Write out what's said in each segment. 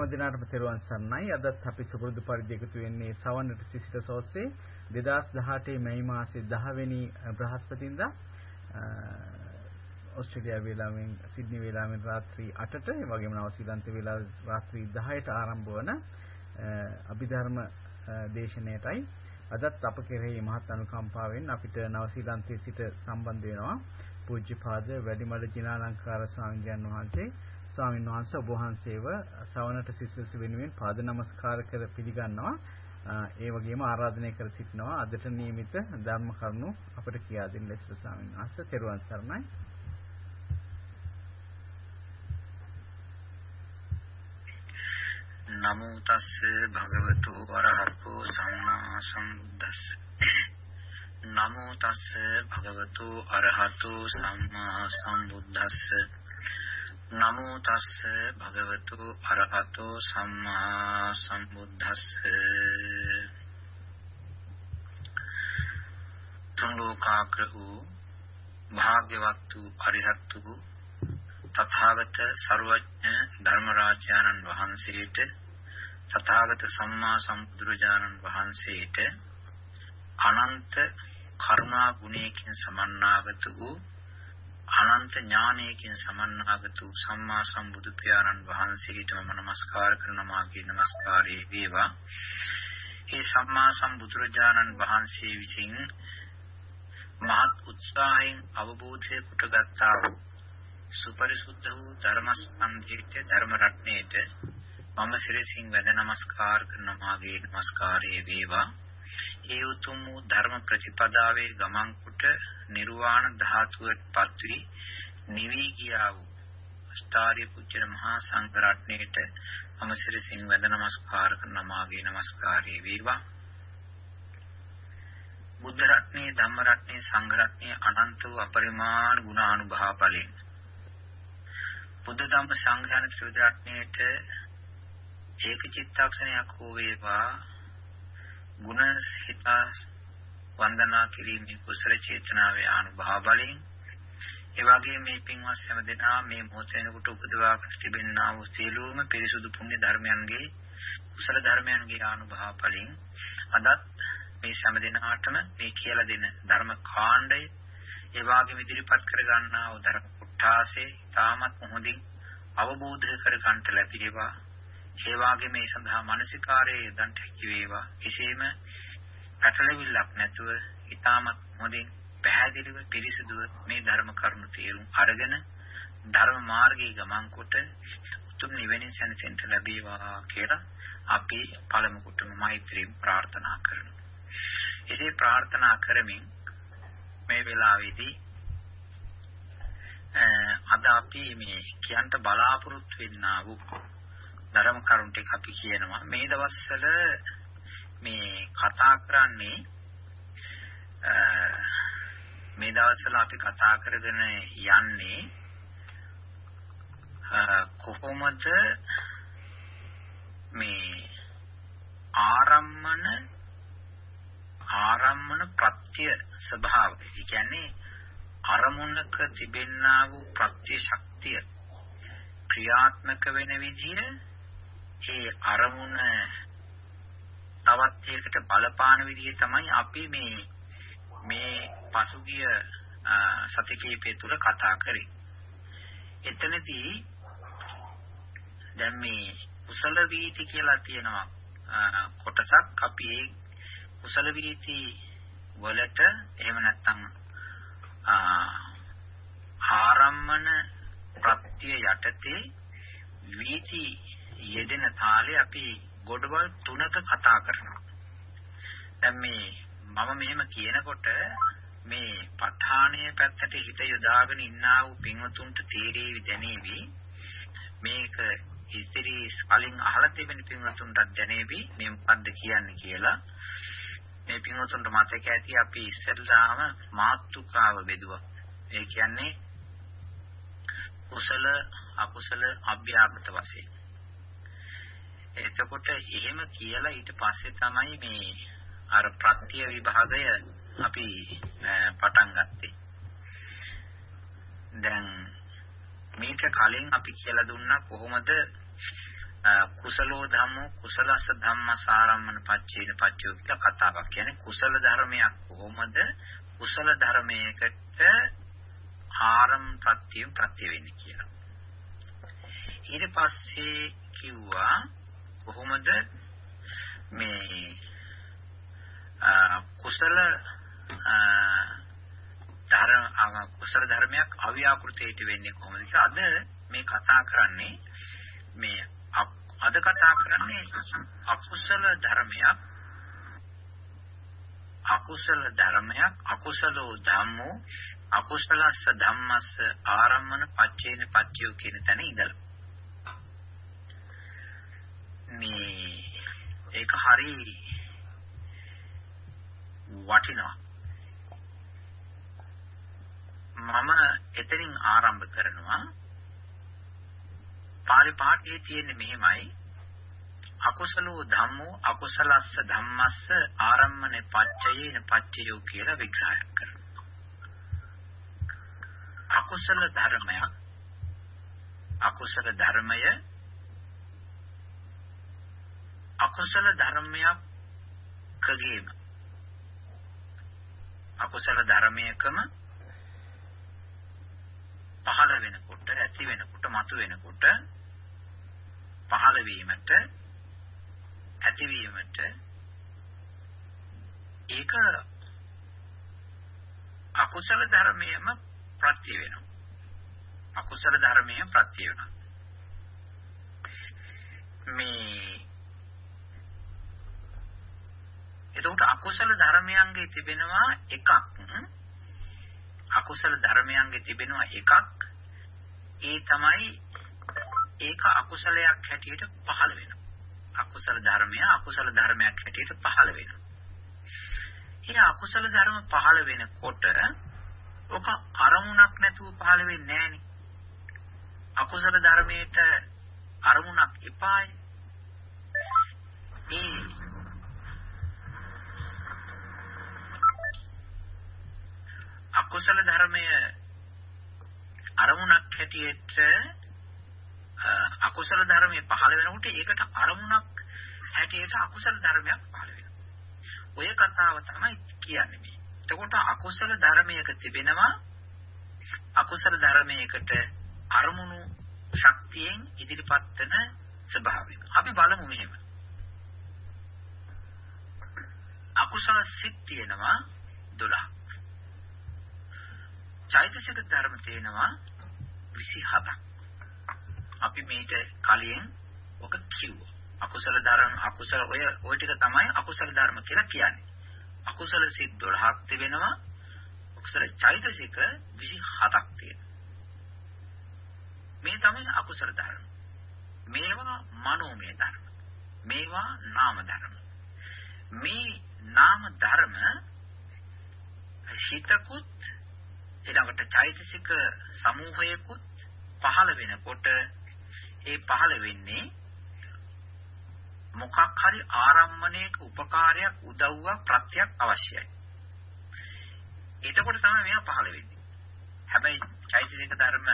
හැම දිනකටම තෙරුවන් සරණයි. අදත් අපි සුපුරුදු පරිදි එකතු වෙන්නේ සවන්නට සිසිත සෝස්සේ 2018 මැයි මාසේ 10 වෙනි බ්‍රහස්පතින්දා. ඕස්ට්‍රේලියාව වේලාවෙන් සිඩ්නි වේලාවෙන් රාත්‍රී 8ට ඒ වගේම නව ශ්‍රී වේලාව රාත්‍රී 10ට ආරම්භ වන අභිධර්ම දේශනයටයි. අදත් අප කෙරෙහි මහත් අනුකම්පාවෙන් අපිට නව ශ්‍රී සිට සම්බන්ධ වෙනවා. පූජ්‍යපාද වැඩිමඩ ජිනාලංකාර ස්වාමීන් වහන්සේ ස්වාමීන් වහන්සේ ඔබ වහන්සේව සවනට සිසුසු වෙනුවෙන් පාද නමස්කාර කර පිළිගන්නවා. ඒ වගේම ආරාධනය කර සිටිනවා අදට නියමිත ධර්ම කරුණු අපට කියා දෙන්න ලෙස ස්වාමීන් වහන්සේ තෙරුවන් සරණයි. නමෝ තස්ස භගවතු වරහතෝ සම්මා සම්බුද්දස්ස නමෝ තස්ස භගවතු අරහතෝ සම්මා සම්බුද්දස්ස නමෝ තස්ස භගවතු අරහතෝ සම්මා සම්බුද්දස්ස. තුන් ලෝකාග්‍ර වූ භාග්‍යවත් වූ අරිහත් වූ තථාගත සර්වඥ ධර්මරාජානන් වහන්සේට තථාගත සම්මා සම්බුදුරජාණන් වහන්සේට අනන්ත කරුණා ගුණයකින් සමන්නාගත වූ අනන්ත ඥානයකින් සමන්නාගත වූ සම්මා සම්බුදු පියාණන් වහන්සේට මම নমස්කාර කරන මාගේ নমස්කාරයේ වේවා. ඒ සම්මා සම්බුදුරජාණන් වහන්සේ විසින් මහත් උත්සාහයෙන් අවබෝධය කොටගත්තා වූ සුපරිසුද්ධ වූ ධර්ම සම්පීඨ ධර්ම රත්නයේට මම සිරසින් වැඳ নমස්කාර කරන මාගේ নমස්කාරයේ වේවා. ඒ උතුම් වූ ධර්ම ප්‍රතිපදාවේ ගමන් කොට නිර්වාණ ධාතුවට පත්වි නිවි ගියා වූ අෂ්ටාර්ය පුච්චර මහා සංඝ රත්නයේට අමසිරසින් වැඳ නමස්කාර කරන මාගේ নমස්කාරයේ වේවා. බුද්ධ රත්නේ ධම්ම රත්නේ සංඝ රත්නේ අනන්ත වූ අපරිමාණ ගුණානුභාව බලෙන් බුද්ධ ධම්ම සංඝ යන ත්‍රිවිධ රත්නයේට ඒක චිත්තක්ෂණයක් හෝ වේවා. ගුණ හිත වන්දනා කිරීමේ කුසල චේතනාවේ අනුභව බලයෙන් ඒ වගේම මේ පින්වත් හැම දෙනා මේ මොහොත වෙනකොට උපදවාගෙන තිබෙනා වූ සියලුම පිරිසුදු පුණ්‍ය ධර්මයන්ගේ කුසල ධර්මයන්ගේ අනුභව බලයෙන් අදත් මේ හැම දෙනාටම මේ කියලා දෙන ධර්ම කාණ්ඩය ඒ වගේම ඉදිරිපත් කර ගන්නා වූ ධර්ම කුට්ටාසේ තාමත් මොහොතින් අවබෝධ කර ගන්නට ලැබේවා. ඒ වගේම මේ සඳහා මානසිකාරයේ යොදන්ට හැකි වේවා කිසිම පැටලෙවිල්ලක් නැතුව ඊටමත් හොඳින් පැහැදිලිව පිරිසිදුව මේ ධර්ම කරුණු තේරුම් අරගෙන ධර්ම මාර්ගයේ ගමන් කොට උතුම් නිවෙනින් සැනසෙන්න ලැබේවා කියලා අපි පළමු කොටම මෛත්‍රී ප්‍රාර්ථනා කරනවා. එසේ ප්‍රාර්ථනා කරමින් මේ වෙලාවේදී අද අපි මේ කියන්න බලාපොරොත්තු වෙන්නා වූ ධර්ම කරුණු ටික අපි කියනවා. මේ දවස්වල මේ කතා කරන්නේ මේ දවස්වල අපි කතා කරගෙන යන්නේ කොහොමද මේ ආරම්මන ආරම්මන ප්‍රත්‍ය ස්වභාවය. ඒ කියන්නේ අරමුණක තිබෙන්නා වූ ප්‍රත්‍ය ශක්තිය ක්‍රියාත්මක වෙන විදිහ ඒ අරමුණ තවත් එකකට බලපාන විදිහ තමයි අපි මේ මේ පසුගිය සති කිහිපය තුල කතා කරේ. එතනදී දැන් මේ කුසල වීති කියලා තියෙනවා කොටසක් අපි ඒ කුසල වීති වලට එහෙම නැත්නම් ආරම්මන ප්‍රත්‍ය යටතේ වීති යෙදෙන තාලේ අපි ගොඩවල් තුනක කතා කරනවා. දැන් මේ මම මෙහෙම කියනකොට මේ ප ဋ ාණයේ පැත්තට හිත යොදාගෙන ඉන්නා වූ පින්වතුන්ට තේරෙවි දැනේවි. මේක ඉතිරි කලින් අහලා තිබෙන පින්වතුන්ට දැනේවි. මේ මොකද්ද කියන්නේ කියලා. මේ පින්වතුන්ට මතක ඇති අපි ඉස්සෙල්ලාම මාත්‍රිකාව බෙදුවා. ඒ කියන්නේ කුසල අකුසල අභ්‍යාගත වශයෙන්. එතකොට එහෙම කියලා ඊට පස්සේ තමයි මේ අර ප්‍රත්‍ය විභාගය අපි පටන් ගත්තේ. දැන් මේක කලින් අපි කියලා දුන්නා කොහොමද කුසලෝ ධම්මෝ කුසලස ධම්මසාරම්මන පච්චේන පච්චයෝ කියලා කතාවක්. කියන්නේ කුසල ධර්මයක් කොහොමද කුසල ධර්මයකට ආරම් ප්‍රත්‍ය ප්‍රත්‍ය වෙන්නේ කියලා. ඊට පස්සේ කිව්වා කොහොමද මේ කුසල ධර්ම කුසල ධර්මයක් අව්‍යාකෘතයට වෙන්නේ කොහොමද කියලා අද මේ කතා කරන්නේ මේ අද කතා කරන්නේ අකුසල ධර්මයක් අකුසල ධර්මයක් අකුසලෝ ධම්මෝ අකුසලස්ස ධම්මස්ස ආරම්මන පච්චේන පච්චයෝ කියන තැන ඉඳලා. මේ ඒක හරි වටිනවා. මම එතනින් ආරම්භ කරනවා. පාලි පාඨයේ තියෙන්නේ මෙහෙමයි. අකුසලෝ ධම්මෝ අකුසලස්ස ධම්මස්ස ආරම්මනේ පච්චයේන පච්චයෝ කියලා විග්‍රහයක් කරනවා. අකුසල ධර්මයක් අකුසල ධර්මය අකුසල ධර්මයක් කගේම අකුසල ධර්මයකම පහළ වෙනකොට ඇති වෙනකොට මතු වෙනකොට පහළ වීමට ඇතිවීමට ඒක අකුසල ධර්මයේම ප්‍රත්‍ය වෙනවා. අකුසල ධර්මයේ ප්‍රත්‍ය වෙනවා. මේ එතකොට අකුසල ධර්මයන්ගේ තිබෙනවා එකක් අකුසල ධර්මයන්ගේ තිබෙනවා එකක් ඒ තමයි ඒක අකුසලයක් හැටියට පහළ වෙනවා අකුසල ධර්මය අකුසල ධර්මයක් හැටියට පහළ වෙනවා. ඒ අකුසල ධර්ම පහළ වෙනකොට ඔක අරමුණක් නැතුව පහළ වෙන්නේ නැහනේ. අකුසල ධර්මයට අරමුණක් එපායි. ඒ අකුසල ධර්මය අරමුණක් හැටියට අකුසල ධර්මයේ පහළ වෙනකොට ඒකට අරමුණක් හැටියට අකුසල ධර්මයක් පහළ වෙනවා. ඔය කතාව තමයි කියන්නේ මේ. එතකොට අකුසල ධර්මයක තිබෙනවා අකුසල ධර්මයකට අරමුණු ශක්තියෙන් ඉදිරිපත් වෙන ස්වභාවය. අපි බලමු මෙහෙම. අකුසල සිත් තියෙනවා 12. චෛතසික ධර්ම තියෙනවා 27ක්. අපි මේක කලින් ඔක කිව්වා. අකුසල ධර්ම අකුසල ඔය ওই ටික තමයි අකුසල ධර්ම කියලා කියන්නේ. අකුසල සිත් 12ක් තිබෙනවා. අකුසල චෛතසික 27ක් තියෙනවා. මේ තමයි අකුසල ධර්ම. මේවා මනෝමය ධර්ම. මේවා නාම ධර්ම. මේ නාම ධර්ම හිතකුත් ඊළඟට චෛතසික සමූහයකුත් පහළ වෙනකොට ඒ පහළ වෙන්නේ මොකක් හරි ආරම්මණයක උපකාරයක් උදව්වක් ප්‍රත්‍යක් අවශ්‍යයි. එතකොට තමයි මේවා පහළ වෙන්නේ. හැබැයි චෛතසික ධර්ම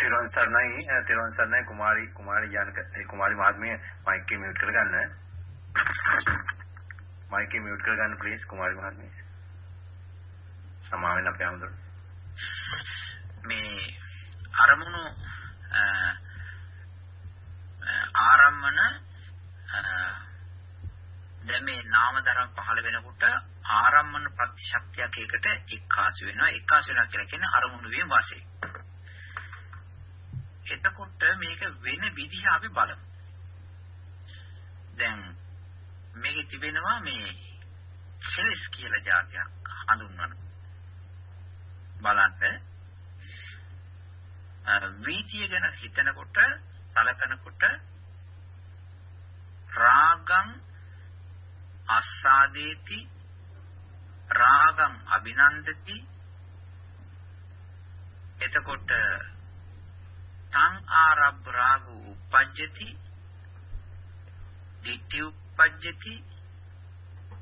තිරුවන් සරණයි තිරුවන් සරණයි කුමාරි කුමාරි ජනක කුමාරි මහත්මිය මයික් එක මියුට් කරගන්න. මයික් එක මියුට් කරගන්න ප්ලීස් කුමාරි මහත්මිය. සමාවෙන් අපේ අමුදුර. මේ අරමුණු ආරම්මන දැන් මේ නාම ධර්ම පහළ වෙනකොට ආරම්මන ප්‍රතිශක්තියක් එකට එක්කාසු වෙනවා එක්කාසු වෙනවා කියලා කියන්නේ අරමුණු වීම වශයෙන්. එතකොට මේක වෙන විදිහ අපි බලමු. දැන් මේකේ තිබෙනවා මේ කෙලස් කියලා જાතියක් හඳුන්වනවා. බලන්න වීතිය ගැන හිතනකොට සලකනකොට රාගං ආස්වාදේති රාගං අභිනන්දති එතකොට තං ආරබ්බ රාගු උපජ්ජති ditthi උපජ්ජති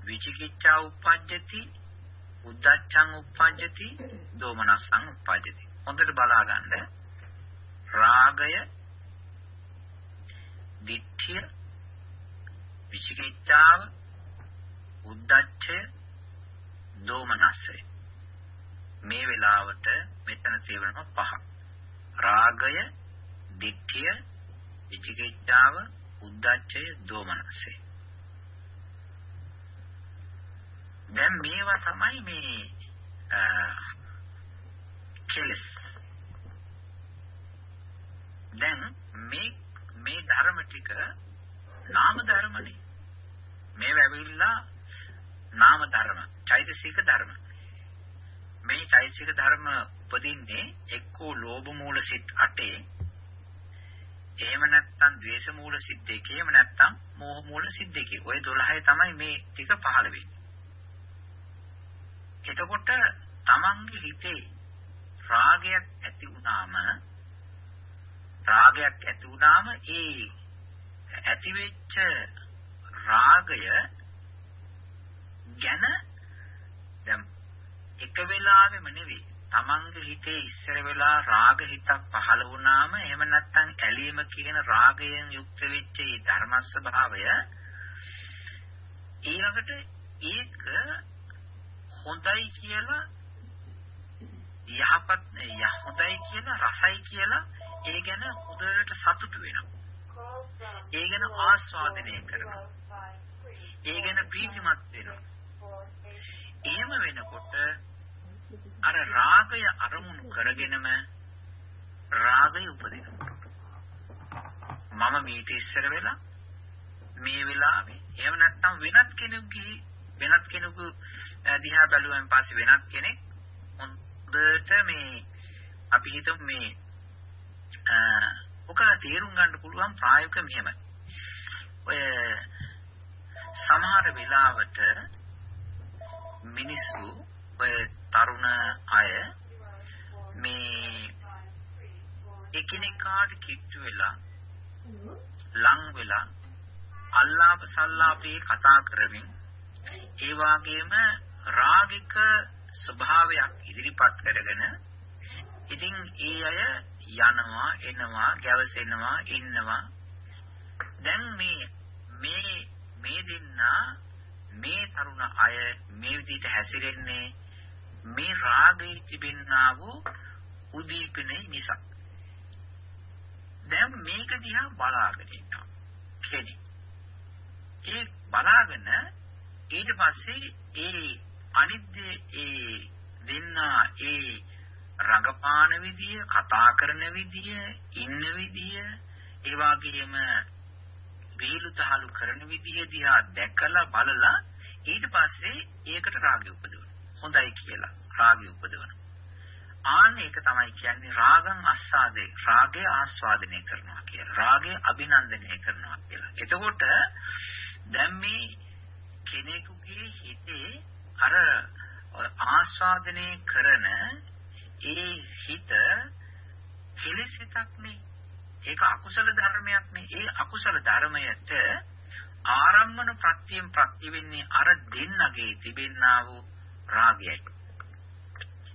විචිකිච්ඡා උපජ්ජති උද්දච්චං uppajjati දෝමනස්සං uppajjati හොඳට බලා ගන්න රාගය දිට්ඨිය විචිකිච්ඡාව උද්දච්චය දෝමනස්සය. මේ වෙලාවට මෙතන තියෙනවා පහ. රාගය දිට්ඨිය විචිකිච්ඡාව උද්දච්චය දෝමනස්සය. දැන් මේවා තමයි මේ කෙලස්. දැන් මේ මේ ධර්ම ටික නාම ධර්මනේ. මේ වැවිලා නාම ධර්ම චෛතසික ධර්ම. මේ චෛතසික ධර්ම උපදින්නේ එක්කෝ ලෝභ මූල සිත් 8 එහෙම නැත්නම් ද්වේෂ මූල සිත් දෙකේ එහෙම නැත්නම් මෝහ මූල සිත් දෙකේ. ওই 12 තමයි මේ ටික පහළ වෙන්නේ. එතකොට තමන්ගේ හිතේ රාගයක් ඇති වුණාම රාගයක් ඇති වුණාම ඒ ඇති වෙච්ච රාගය ගැන දැන් එක වෙලාවෙම නෙවෙයි තමන්ගේ හිතේ ඉස්සර වෙලා රාග හිතක් පහළ වුණාම එහෙම නැත්නම් ඇලීම කියන රාගයෙන් යුක්ත වෙච්ච ඒ ධර්ම ස්වභාවය ඊළඟට ඒක හොඳයි කියලා යහපත් හොඳයි කියලා රසයි කියලා ඒ ගැන හොඳට සතුටු වෙනවා. ඒ ගැන ආස්වාදනය කරනවා. ඒ ගැන ප්‍රීතිමත් වෙනවා. එහෙම වෙනකොට අර රාගය අරමුණු කරගෙනම රාගය උපදිනවා. මම මීට ඉස්සර වෙලා මේ වෙලාවේ එහෙම නැත්නම් වෙනත් කෙනෙකුගේ වෙනත් කෙනෙකු දිහා බැලුවෙන් පස්සේ වෙනත් කෙනෙක් හොඳට මේ අපි හිතමු මේ ඔක තේරුම් ගන්න පුළුවන් ප්‍රායෝගික මෙහෙමයි. ඔය සමහර වෙලාවට මිනිස්සු ඔය තරුණ අය මේ එකිනෙකාට කිට්ටු වෙලා ලං වෙලා අල්ලාප සල්ලාපේ කතා කරමින් ඒ වගේම රාගික ස්වභාවයක් ඉදිරිපත් කරගෙන ඉතින් ඒ අය යනවා එනවා ගැවසෙනවා ඉන්නවා. දැන් මේ මේ මේ දෙන්නා මේ තරුණ අය මේ විදිහට හැසිරෙන්නේ මේ රාගයේ තිබෙනා වූ උදීපනේ නිසා. දැන් මේක දිහා බලාගෙන ඉන්නවා. කෙනෙක්. ඒ බලාගෙන ඊට පස්සේ ඒ අනිත් ඒ දෙන්නා ඒ රඟපාන විදිය, කතා කරන විදිය, ඉන්න විදිය, ඒ වගේම වේලුතහලු කරන විදිය දිහා දැකලා බලලා ඊට පස්සේ ඒකට රාගය උපදවනවා. හොඳයි කියලා රාගය උපදවනවා. ආන්න ඒක තමයි කියන්නේ රාගං අස්සාදේ රාගය ආස්වාදනය කරනවා කියලා. රාගය අභිනන්දනය කරනවා කියලා. එතකොට දැන් මේ කෙනෙකුගේ හිතේ අර ආස්වාදනය කරන ඒ හිත කෙලෙස් හිතක් නේ. ඒක අකුසල ධර්මයක් නේ. ඒ අකුසල ධර්මයට ආරම්මන ප්‍රත්‍යයෙන් ප්‍රත්‍ය වෙන්නේ අර දෙන්නගේ තිබෙන්නා වූ රාගයයි.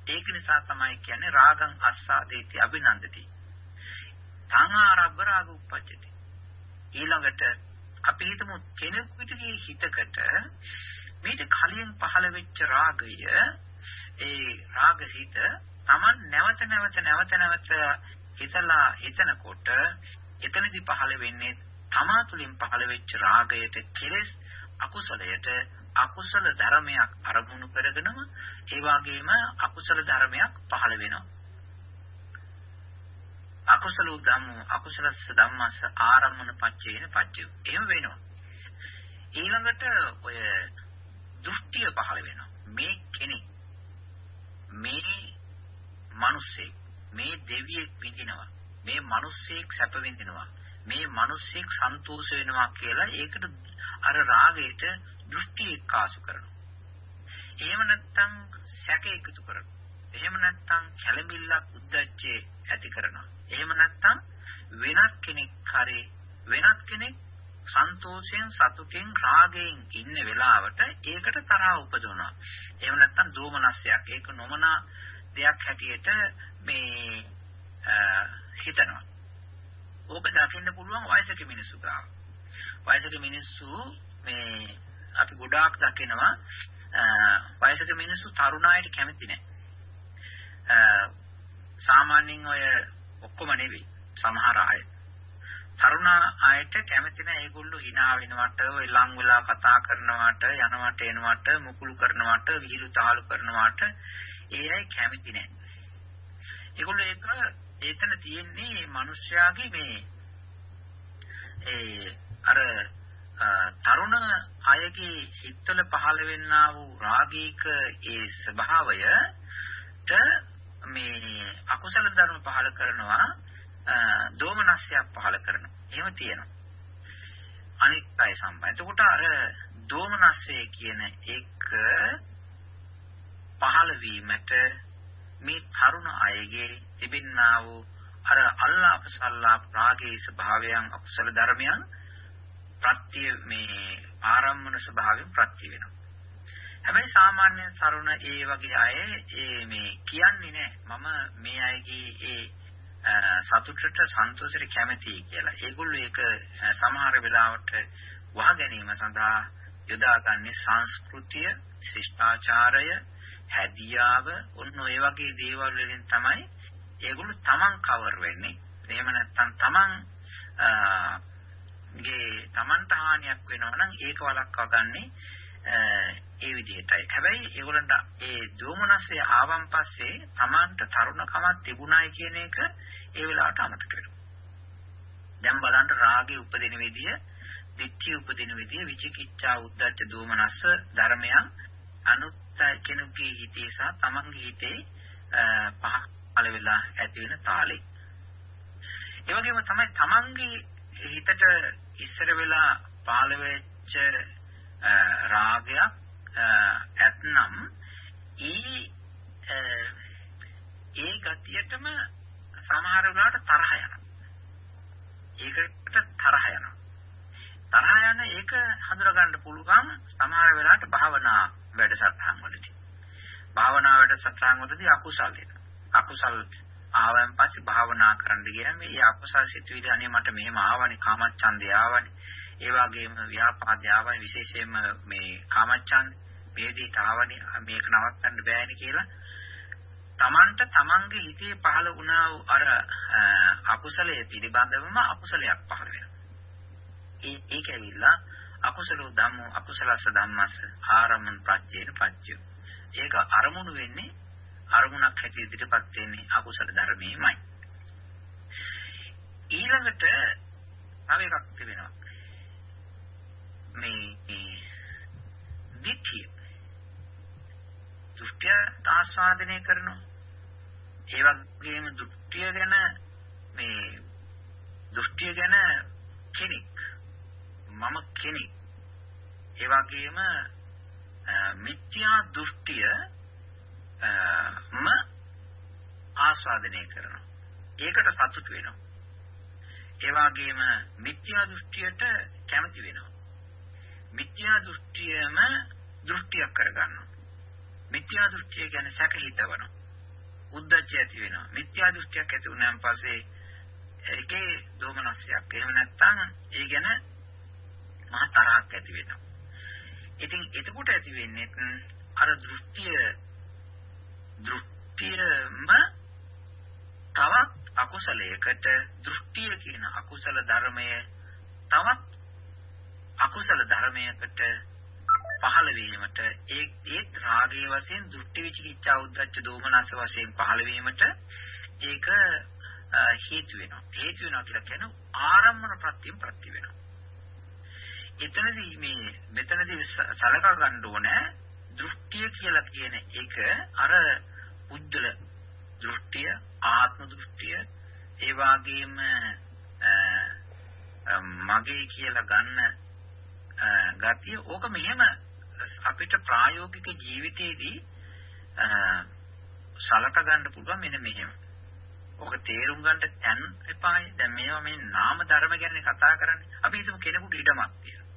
ඒක නිසා තමයි කියන්නේ රාගං අස්සාදේති අභිනන්දති. තං ආරබ්බ රාග උප්පජ්ජති. ඊළඟට අපි හිතමු කෙනෙකුගේ හිතකට මේක කලින් පහළ වෙච්ච රාගය. ඒ රාගහිත Taman නැවත නැවත නැවත නැවත හිතලා හිතනකොට එතනදී පහළ වෙන්නේ තමා තුළින් පහළ වෙච්ච රාගයට කෙලෙස් අකුසලයට අකුසල ධර්මයක් අරමුණු කරගෙනම ඒ වගේම අකුසල ධර්මයක් පහළ වෙනවා. අකුසල ධම්ම අකුසලස්ස ධම්මස්ස ආරම්මන පච්චේන පච්චය. එහෙම වෙනවා. ඊළඟට ඔය දෘෂ්ටිය පහළ වෙනවා. මේ කෙනෙක් මේ මිනිස්සෙක් මේ දෙවියෙක් විඳිනවා. මේ මිනිස්සෙක් සැප විඳිනවා. මේ මිනිස්සෙක් සන්තෝෂ වෙනවා කියලා ඒකට අර රාගයට දෘෂ්ටි එක්කාසු කරනවා. එහෙම නැත්නම් සැක එකතු කරනවා. එහෙම නැත්නම් කැළඹිල්ලක් උද්දච්චේ ඇති කරනවා. එහෙම නැත්නම් වෙනත් කෙනෙක් හරි වෙනත් කෙනෙක් සන්තෝෂයෙන් සතුටින් රාගයෙන් ඉන්න වෙලාවට ඒකට තරහ උපදවනවා. එහෙම නැත්නම් දෝමනස්යක්. ඒක නොමන දෙයක් හැටියට මේ හිතනවා. ඕක දකින්න පුළුවන් වයසක මිනිස්සු ගාව. වයසක මිනිස්සු මේ අපි ගොඩාක් දකිනවා වයසක මිනිස්සු තරුණ අයට කැමති නැහැ. සාමාන්‍යයෙන් ඔය ඔක්කොම නෙවෙයි සමහර අය. තරුණ අයට කැමති නැහැ ඒගොල්ලෝ hina වෙනවට ඔය ලං වෙලා කතා කරනවට යනවට එනවට මුකුළු කරනවට විහිළු තාලු කරනවට ඒ අය කැමති නැහැ. ඒගොල්ලෝ ඒක ඒතන තියෙන්නේ මිනිස්යාගේ මේ ඒ අර තරුණ අයගේ හිතවල පහළ වෙන්නා වූ රාගීක ඒ ස්වභාවයට මේ අකුසල ධර්ම පහළ කරනවා දෝමනස්යක් පහළ කරනවා. එහෙම තියෙනවා. අනිත් අය සම්බන්ධ. එතකොට අර දෝමනස්ය කියන එක පහළ වීමට මේ තරුණ අයගේ තිබෙන්නා වූ අර අල්ලාප සල්ලාප රාගයේ ස්වභාවයන් අකුසල ධර්මයන් ප්‍රත්‍ය මේ ආරම්මන ස්වභාවයෙන් ප්‍රත්‍ය වෙනවා. හැබැයි සාමාන්‍ය තරුණ ඒ වගේ අය ඒ මේ කියන්නේ නැහැ මම මේ අයගේ ඒ සතුටට සන්තෝෂයට කැමතියි කියලා. ඒගොල්ලෝ ඒක සමහර වෙලාවට වහ ගැනීම සඳහා යොදාගන්නේ සංස්කෘතිය, ශිෂ්ටාචාරය, හැදියාව, ඔන්න ඔය වගේ දේවල් වලින් තමයි ඒගොල්ලෝ තමන් කවර් වෙන්නේ. එහෙම නැත්නම් තමන් ගේ තමන්ට හානියක් වෙනවා නම් ඒක වළක්වා ගන්නේ ඒ විදිහටයි. හැබැයි ඒගොල්ලන්ට ඒ දෝමනස්සේ ආවන් පස්සේ තමන්ට තරුණකමක් තිබුණායි කියන එක ඒ වෙලාවට අමතක වෙනවා. දැන් බලන්න රාගේ උපදින විදිය, ditthිය උපදින විදිය, විචිකිච්ඡා උද්දච්ච දෝමනස්ස ධර්මයන් අනුත් කෙනෙකුගේ හිතේ සහ තමන්ගේ හිතේ පහළ වෙලා ඇති වෙන තාලෙ. ඒ වගේම තමයි තමන්ගේ හිතට ඉස්සර වෙලා පහළ වෙච්ච රාගයක් ඇතනම් ඒ ඒ ගතියටම සමහර වෙලාවට තරහ යනවා. ඒකට තරහ යනවා. තරහ යන ඒක හඳුනා ගන්න පුළුවන් සමහර වෙලාවට භාවනා වැඩසටහන් වලදී. භාවනා වැඩසටහන් වලදී අකුසල් එන. අකුසල් ආවන් පස්සේ භාවනා කරන්න ගියාම මේ අකුසල් සිතුවිලි අනේ මට මෙහෙම ආවනේ කාමච්ඡන්දේ ආවනේ. ඒ වගේම ව්‍යාපාදේ ආවනේ විශේෂයෙන්ම මේ කාමච්ඡන්ද මේ විදිහට ආවනේ මේක නවත්තන්න බෑනේ කියලා තමන්ට තමන්ගේ හිතේ පහළ වුණා වූ අර අකුසලයේ පිළිබඳවම අකුසලයක් පහළ වෙනවා. ඒ ඒක ඇවිල්ලා අකුසලෝ ධම්මෝ අකුසලස්ස ධම්මස්ස ආරම්මන ප්‍රත්‍යේන පච්චය. ඒක අරමුණු වෙන්නේ අරමුණක් හැටියට ඉදිරිපත් වෙන්නේ අකුසල ධර්මයේමයි. ඊළඟට තව එකක් තිබෙනවා. මේ දිට්ඨිය. දෘෂ්ටිය ආස්වාදනය කරනවා. ඒ වගේම දෘෂ්ටිය ගැන මේ දෘෂ්ටිය ගැන කෙනෙක් මම කෙනෙක්. ඒ වගේම මිත්‍යා දෘෂ්ටිය ම ආස්වාදනය කරනවා. ඒකට සතුට වෙනවා. ඒ වගේම මිත්‍යා දෘෂ්ටියට කැමති වෙනවා. මිත්‍යා දෘෂ්ටියම දෘෂ්ටියක් කරගන්නවා. මිත්‍යා දෘෂ්ටිය ගැන සැක හිතවනවා උද්දච්චය ඇති වෙනවා. මිත්‍යා දෘෂ්ටියක් ඇති වුණාන් පස්සේ ඒකේ දෝමනස්යක් එහෙම නැත්නම් ඒ ගැන මහ තරහක් ඇති වෙනවා. ඉතින් එතකොට ඇති වෙන්නේ අර දෘෂ්ටිය දෘෂ්ටියම තවත් අකුසලයකට දෘෂ්ටිය කියන අකුසල ධර්මය තවත් අකුසල ධර්මයකට පහළ වීමට ඒ ඒත් රාගයේ වශයෙන් දෘෂ්ටි විචිකිච්ඡා උද්දච්ච දෝමනස වශයෙන් පහළ වීමට ඒක හේතු වෙනවා. හේතු වෙනවා කියලා කියන්නේ ආරම්මන ප්‍රත්‍යයෙන් ප්‍රති වෙනවා. එතනදී මේ මෙතනදී සලකා ගන්න ඕනේ දෘෂ්ටිය කියලා කියන එක අර උද්දල දෘෂ්ටිය ආත්ම දෘෂ්ටිය ඒ වගේම මගේ කියලා ගන්න ගතිය ඕක මෙහෙම අපිට ප්‍රායෝගික ජීවිතයේදී සලක ගන්න පුළුවන් මෙන්න මෙහෙම. ඕක තේරුම් ගන්න තැන් එපායි. දැන් මේවා මේ නාම ධර්ම ගැන කතා කරන්නේ. අපි හිතමු කෙනෙකුට ඉඩමක් තියෙනවා.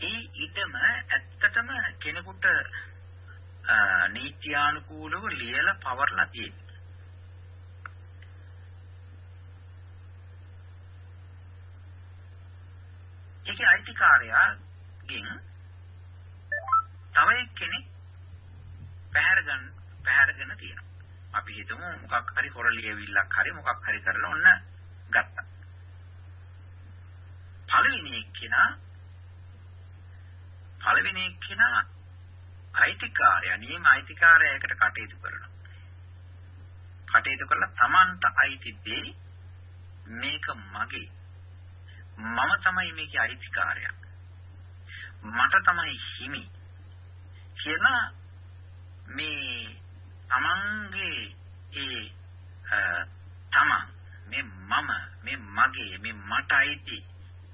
ඒ ඉඩම ඇත්තටම කෙනෙකුට නීත්‍යානුකූලව ලියලා පවර්ලා තියෙනවා. ඒකේ අයිතිකාරයාගෙන් තව එක්කෙනෙක් පැහැර ගන්න පැහැරගෙන තියෙනවා. අපි හිතමු මොකක් හරි හොරලියවිල්ලක් හරි මොකක් හරි කරලා ඔන්න ගත්තා. පළවෙනි එක්කෙනා පළවෙනි එක්කෙනා අයිතිකාරයා නියම අයිතිකාරයකට කටයුතු කරනවා. කටයුතු කරලා Tamanට අයිති දේ මේක මගේ. මම තමයි මේකේ අයිතිකාරයා. මට තමයි හිමි. කියලා මේ තමන්ගේ ඒ තමන් මේ මම මේ මගේ මේ මට අයිති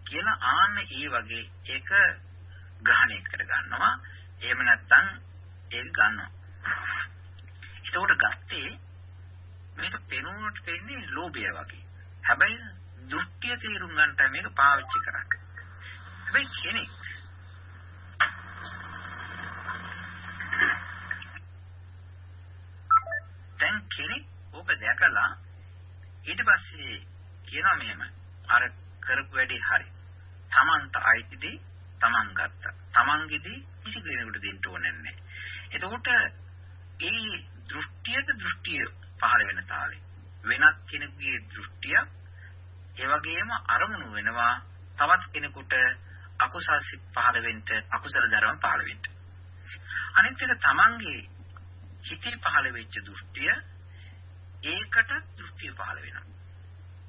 කියලා ආන්න ඒ වගේ ඒක ග්‍රහණය කර ගන්නවා. එහෙම නැත්නම් ඒක ගන්නවා. ඒකට ගත්තේ මේක පෙනුනට පෙන්නේ ලෝභය වගේ. හැබැයි දෘෂ්ටිය තේරුම් ගන්නට මේක පාවිච්චි කරන්නේ. හැබැයි කෙනෙක් දැන් කෙනෙක් ඕක දැකලා ඊට පස්සේ කියනවා මෙහෙම අර කරපු වැඩේ හරි. Tamanta අයිතිදී Taman ගත්තා. Tamanගේදී කිසි කෙනෙකුට දෙන්න ඕනේ නැහැ. එතකොට ඒ දෘෂ්ටියද දෘෂ්ටිය පහළ වෙන තාලේ වෙනත් කෙනෙකුගේ දෘෂ්ටිය ඒ වගේම අරමුණු වෙනවා තවත් කෙනෙකුට අකුසල් සිත් පහළ වෙන්න අකුසල ධර්ම පහළ වෙන්න. අනිත් එක තමන්ගේ හිතේ පහළ වෙච්ච දෘෂ්ටිය ඒකට දෘෂ්ටිය පහළ වෙනවා.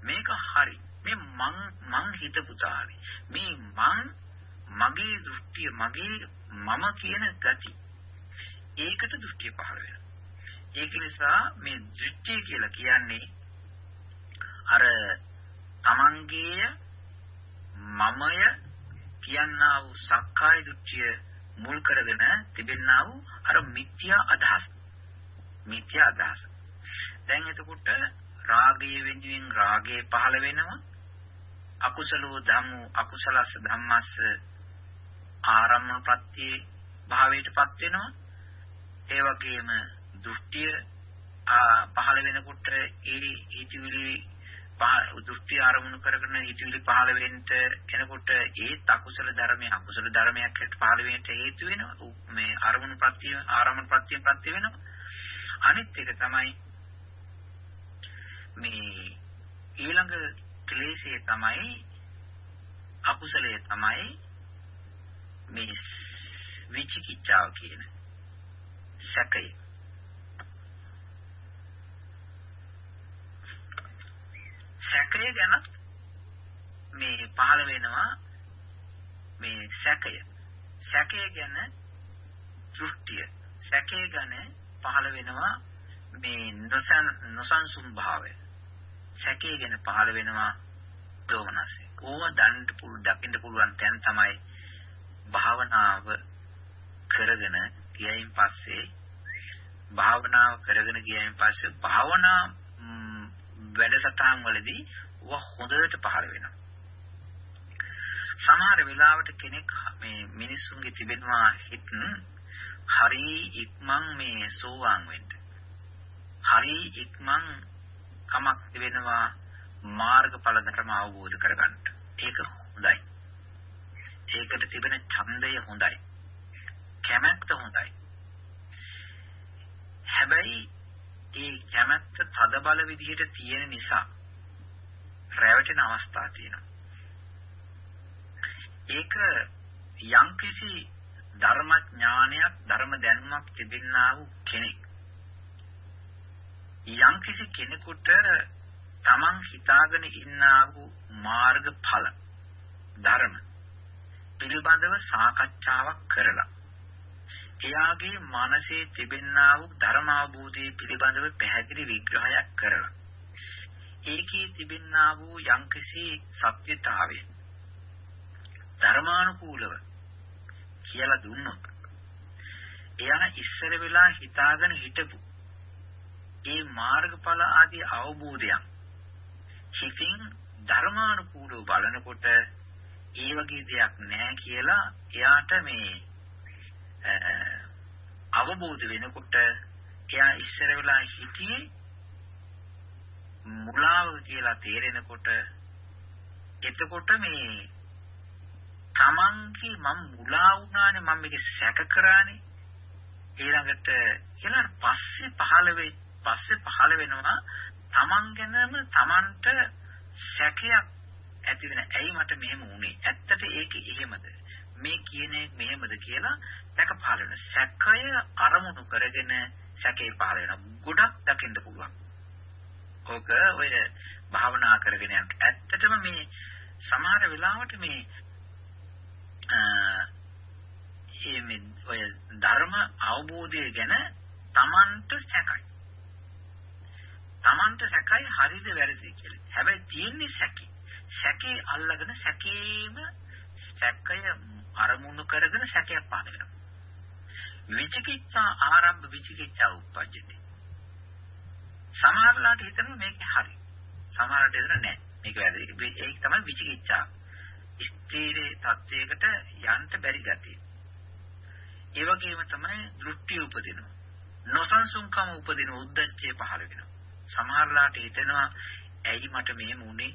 මේක හරි. මේ මං මං හිතපු තාලේ. මේ මං මගේ දෘෂ්ටිය මගේ මම කියන ගති. ඒකට දෘෂ්ටිය පහළ වෙනවා. ඒක නිසා මේ දෘෂ්ටිය කියලා කියන්නේ අර තමන්ගේය මමය කියනා වූ සක්කාය දෘෂ්ටිය මුල් කරගෙන තිබෙනා වූ අර මිත්‍යා අදහස් මිත්‍යා අදහස. දැන් එතකොට රාගයේ වෙනුවෙන් රාගය පහළ වෙනවා. අකුසලෝ ධම්මු අකුසලස ධම්මස්ස ආරම්ම ප්‍රත්‍ය භාවයටපත් වෙනවා. ඒ වගේම දෘෂ්ටිය පහළ වෙනකොට ඒ හිතවිලි දෘෂ්ටි ආරමුණු කරගෙන හිතවිලි පහළ වෙන්න එනකොට ඒ අකුසල ධර්මයේ අකුසල ධර්මයක් හැට පහළ වෙන්න හේතු වෙනවා මේ ආරමුණු ප්‍රත්‍ය ආරමුණු ප්‍රත්‍ය ප්‍රත්‍ය වෙනවා අනිත් එක තමයි මේ ඊළඟ ක්ලේශය තමයි අකුසලයේ තමයි මේ විචිකිච්ඡාව කියන සැකය. සැකය ගැන මේ පහළ වෙනවා මේ සැකය. සැකය ගැන දෘෂ්ටිය. සැකය ගැන පහළ වෙනවා මේ නොසන් නොසන්සුන් භාවය. සැකේ ගැන පහළ වෙනවා දෝමනසෙ. ඕව දන්න පුළු දකින්න පුළුවන් තැන් තමයි භාවනාව කරගෙන ගියයින් පස්සේ භාවනාව කරගෙන ගියයින් පස්සේ භාවනා වැඩසටහන් වලදී ව හොඳට පහළ වෙනවා. සමහර වෙලාවට කෙනෙක් මේ මිනිස්සුන්ගේ තිබෙනවා හිත හරි ඉක්මන් මේ සෝවාන් වෙන්න. හරි ඉක්මන් කමක් වෙනවා මාර්ගඵල ධර්ම අවබෝධ කරගන්න. ඒක හොඳයි. ඒකට තිබෙන ඡන්දය හොඳයි. කැමැත්ත හොඳයි. හැබැයි ඒ කැමැත්ත තද බල විදිහට තියෙන නිසා රැවටෙන අවස්ථා තියෙනවා. ඒක යම්කිසි ධර්ම ඥානයක් ධර්ම දැනුමක් තිබෙන්නා වූ කෙනෙක්. යම් කිසි කෙනෙකුට තමන් හිතාගෙන ඉන්නා වූ මාර්ගඵල ධර්ම පිළිබඳව සාකච්ඡාවක් කරලා එයාගේ මනසේ තිබෙන්නා වූ ධර්ම අවබෝධය පිළිබඳව පැහැදිලි විග්‍රහයක් කරලා ඒකේ තිබෙන්නා වූ යම්කිසි සත්‍යතාවය ධර්මානුකූලව කියලා දුන්නොත් එයා ඉස්සර වෙලා හිතාගෙන හිටපු ඒ මාර්ගඵල ආදී අවබෝධයන් හිතින් ධර්මානුකූලව බලනකොට ඒ වගේ දෙයක් නැහැ කියලා එයාට මේ අවබෝධ වෙනකොට එයා ඉස්සර වෙලා හිටියේ මුලාව කියලා තේරෙනකොට එතකොට මේ තමන්ගේ මම මුලා වුණානේ මම මේක සැක කරානේ. ඊළඟට කියලා පස්සේ පහළ වෙයි පස්සේ පහළ වෙනවා තමන් ගැනම තමන්ට සැකයක් ඇති වෙන. ඇයි මට මෙහෙම වුනේ? ඇත්තට ඒක එහෙමද? මේ කියන එක මෙහෙමද කියලා දැක පහළ වෙන සැකය අරමුණු කරගෙන සැකේ පහළ වෙන ගොඩක් දකින්න පුළුවන්. ඕක ඔය භාවනා කරගෙන යන ඇත්තටම මේ සමහර වෙලාවට මේ මේ ඔය ධර්ම අවබෝධය ගැන Tamanට සැකයි. Tamanට සැකයි හරිද වැරදිද කියලා. හැබැයි තියෙන්නේ සැකේ. සැකේ අල්ලගෙන සැකේම සැකය අරමුණු කරගෙන සැකයක් පාන වෙනවා. විචිකිච්ඡා ආරම්භ විචිකිච්ඡා උප්පජ්ජති. සමහරලාට හිතනවා මේක හරි. සමහරලාට හිතනවා නෑ. මේක වැරදි. ඒක තමයි විචිකිච්ඡා. ස්ථීරේ තත්වයකට යන්න බැරි ගතිය. ඒ වගේම තමයි දෘෂ්ටි උපදිනවා. නොසන්සුන්කම උපදින උද්දච්චය පහළ වෙනවා. සමහරලාට හිතෙනවා ඇයි මට මෙහෙම වුනේ?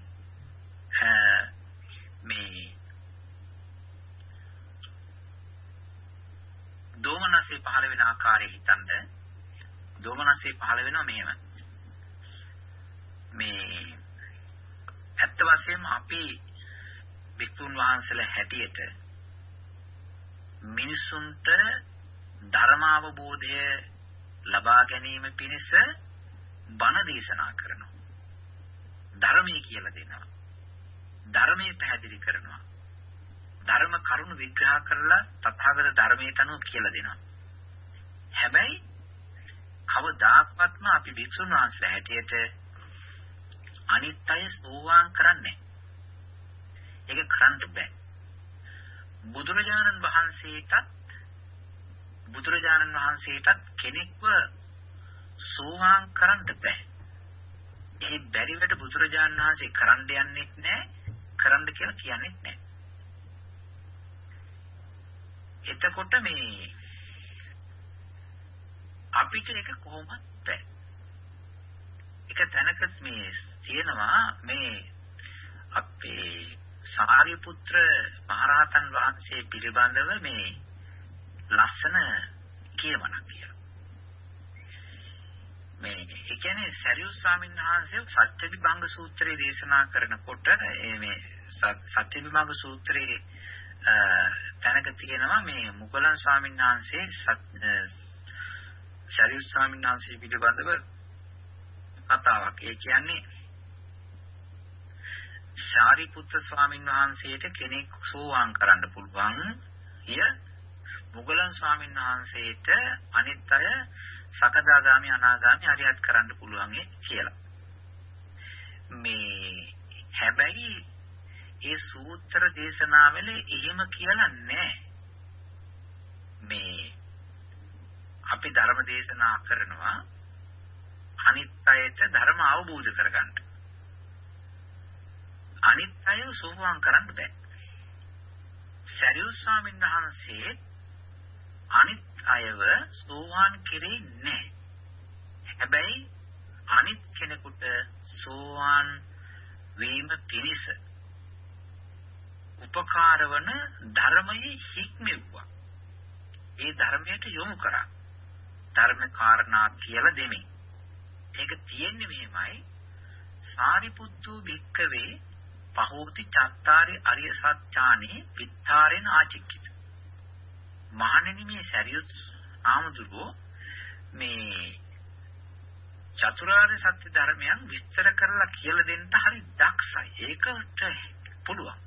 මේ දෝමනසේ පහළ වෙන ආකාරය හිතනද දෝමනසේ පහළ වෙනවා මෙහෙම. මේ ඇත්ත වශයෙන්ම අපි වික්තුන් වහන්සේලා හැටියට මිනිසුන්ට ධර්ම අවබෝධය ලබා ගැනීම පිණිස බණ දේශනා කරනවා. ධර්මයේ කියලා දෙනවා. ධර්මයේ පැහැදිලි කරනවා. ධර්ම කරුණු විග්‍රහ කරලා තථාගත ධර්මයට අනුව කියලා දෙනවා. හැබැයි කවදාකවත්ම අපි වික්ෂුන් වහන්සේලා හැටියට අනිත් අය සෝවාන් කරන්නේ ඒක කරන්න බෑ. බුදුරජාණන් වහන්සේටත් බුදුරජාණන් වහන්සේටත් කෙනෙක්ව සෝවාන් කරන්න බෑ. ඒ බැරිවට බුදුරජාණන් වහන්සේ කරන්න යන්නෙත් නෑ, කරන්න කියලා කියන්නෙත් නෑ. එතකොට මේ අපිට ඒක කොහොමද බෑ. එක තැනක මේ තියෙනවා මේ අපේ සාරිපුත්‍ර මහරහතන් වහන්සේ පිළිබඳව මේ ලස්සන කියවනක් කියලා. මේ ඒ කියන්නේ සරියු ස්වාමීන් වහන්සේ සත්‍යවිභංග සූත්‍රය දේශනා කරනකොට මේ සත්‍යවිභංග සූත්‍රයේ තැනක තියෙනවා මේ මුගලන් ස්වාමීන් වහන්සේ සරියු ස්වාමීන් වහන්සේ පිළිබඳව කතාවක්. ඒ කියන්නේ ශාරිපුත්‍ර ස්වාමීන් වහන්සේට කෙනෙක් සෝවාන් කරන්න පුළුවන් ය මුගලන් ස්වාමීන් වහන්සේට අනිත් අය සකදාගාමි අනාගාමි හරියට කරන්න පුළුවන් කියලා. මේ හැබැයි ඒ සූත්‍ර දේශනාවල එහෙම කියලා නැහැ. මේ අපි ධර්ම දේශනා කරනවා අනිත් අයට ධර්ම අවබෝධ කරගන්න. අනිත් අයව සෝවාන් කරන්න බෑ. සරියු ස්වාමීන් වහන්සේ අනිත් අයව සෝවාන් කෙරෙන්නේ නැහැ. හැබැයි අනිත් කෙනෙකුට සෝවාන් වීම පිණිස උපකාර වන ධර්මයේ හික්මෙව්වා. ඒ ධර්මයට යොමු කරා. ධර්ම කාරණා කියලා දෙමි. ඒක තියෙන්නේ මෙහෙමයි. සාරිපුත්තු භික්කවේ පහෝති චත්තාරි අරිය සත්‍යානි විත්තරෙන් ආචික්කිත. මහණෙනි මේ සරියුත් ආමුදුරෝ මේ චතුරාර්ය සත්‍ය ධර්මයන් විස්තර කරලා කියලා දෙන්න හරි දක්ෂයි. ඒකට පුළුවන්.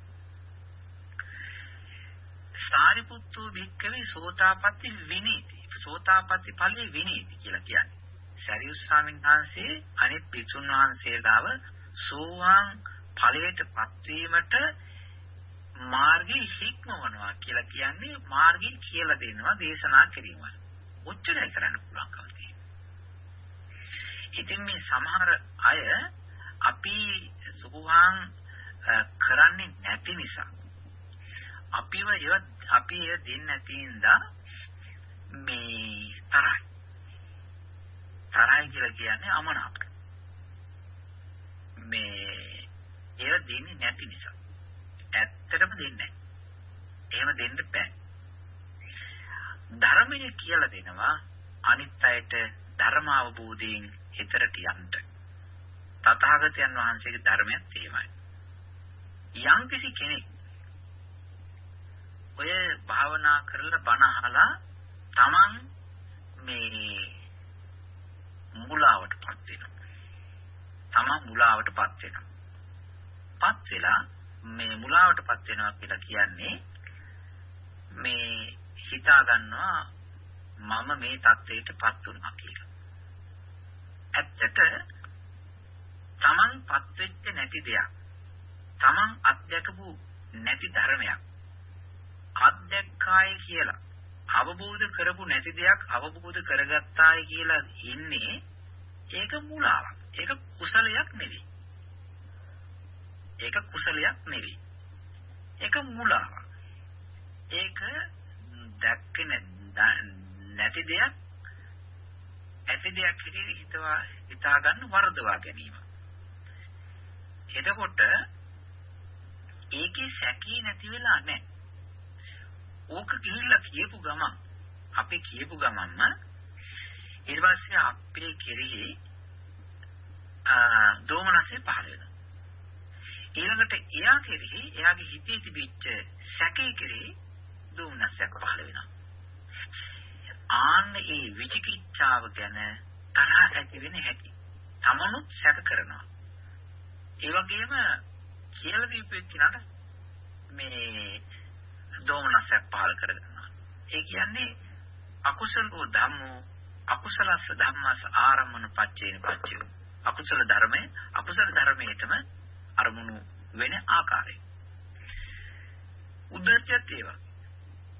සාරිපුත්තු භික්කවේ සෝතාපට්ටි විනීති. සෝතාපට්ටි ඵලයේ විනීති කියලා කියන්නේ. සරියුත් ස්වාමීන් වහන්සේ අනිත් භික්ෂුන් වහන්සේලාව සෝවාන් ඵලයටපත් වීමට මාර්ගය හික්මවනවා කියලා කියන්නේ මාර්ගය කියලා දෙනවා දේශනා කිරීම. ඔච්චරයි කරන්න පුළුවන්කම ඉතින් මේ සමහර අය අපි සුභාන් කරන්නේ නැති නිසා අපිව අපි එය දෙන්නේ නැති ඉඳා මේ තරයි. තරයි කියලා කියන්නේ අමනාප. මේ ඒව දෙන්නේ නැති නිසා. ඇත්තටම දෙන්නේ නැහැ. එහෙම දෙන්න බෑ. ධර්මය කියලා දෙනවා අනිත් අයට ධර්ම අවබෝධයෙන් හිතරට යන්න. තථාගතයන් වහන්සේගේ ධර්මයත් එහෙමයි. යම් කිසි කෙනෙක් ඔය භාවනා කරලා බණ අහලා Taman මේ මුලාවටපත් වෙනවා. Taman මුලාවටපත් වෙනවා. මුලාවටපත් වෙලා මේ මුලාවටපත් වෙනවා කියලා කියන්නේ මේ හිතා ගන්නවා මම මේ தത്വයටපත් වුණා කියලා. ඇත්තට තමන්පත් වෙච්ච නැති දෙයක්. තමන් අත්දකපු නැති ධර්මයක්. අත්දැක්කායි කියලා අවබෝධ කරපු නැති දෙයක් අවබෝධ කරගත්තායි කියලා ඉන්නේ ඒක මුලාවක්. ඒක කුසලයක් නෙවෙයි. ඒක කුසලයක් නෙවෙයි. ඒක මුලාවක්. ඒක දැක්කේ නැති දෙයක් ඇති දෙයක් විදිහට හිතවා හිතා ගන්න වර්ධවා ගැනීම. එතකොට ඒකේ සැකී නැති වෙලා නැහැ. ඕක ගිහිල්ලා කියපු ගමන් අපි කියපු ගමන්ම ඊට පස්සේ අපේ කෙරෙහි ආ දෝමනසේ පහළ වෙනවා. ඊළඟට එයා කෙරෙහි එයාගේ හිතේ තිබිච්ච සැකේ කෙරෙහි දෝමනසයක් පහළ වෙනවා. ආන්න ඒ විචිකිච්ඡාව ගැන තරහ ඇති වෙන හැටි. තමනුත් සැක කරනවා. ඒ වගේම කියලා දීපු එක්කිනට මේ දෝමනසයක් පහළ කරගන්නවා. ඒ කියන්නේ අකුසලෝ ධම්මෝ අකුසලස්ස ධම්මස් ආරම්මන පච්චේන පච්චේ. අකුසල ධර්මයේ අකුසල ධර්මයේටම අරමුණු වෙන ආකාරය. උද්දච්චයත් ඒවා.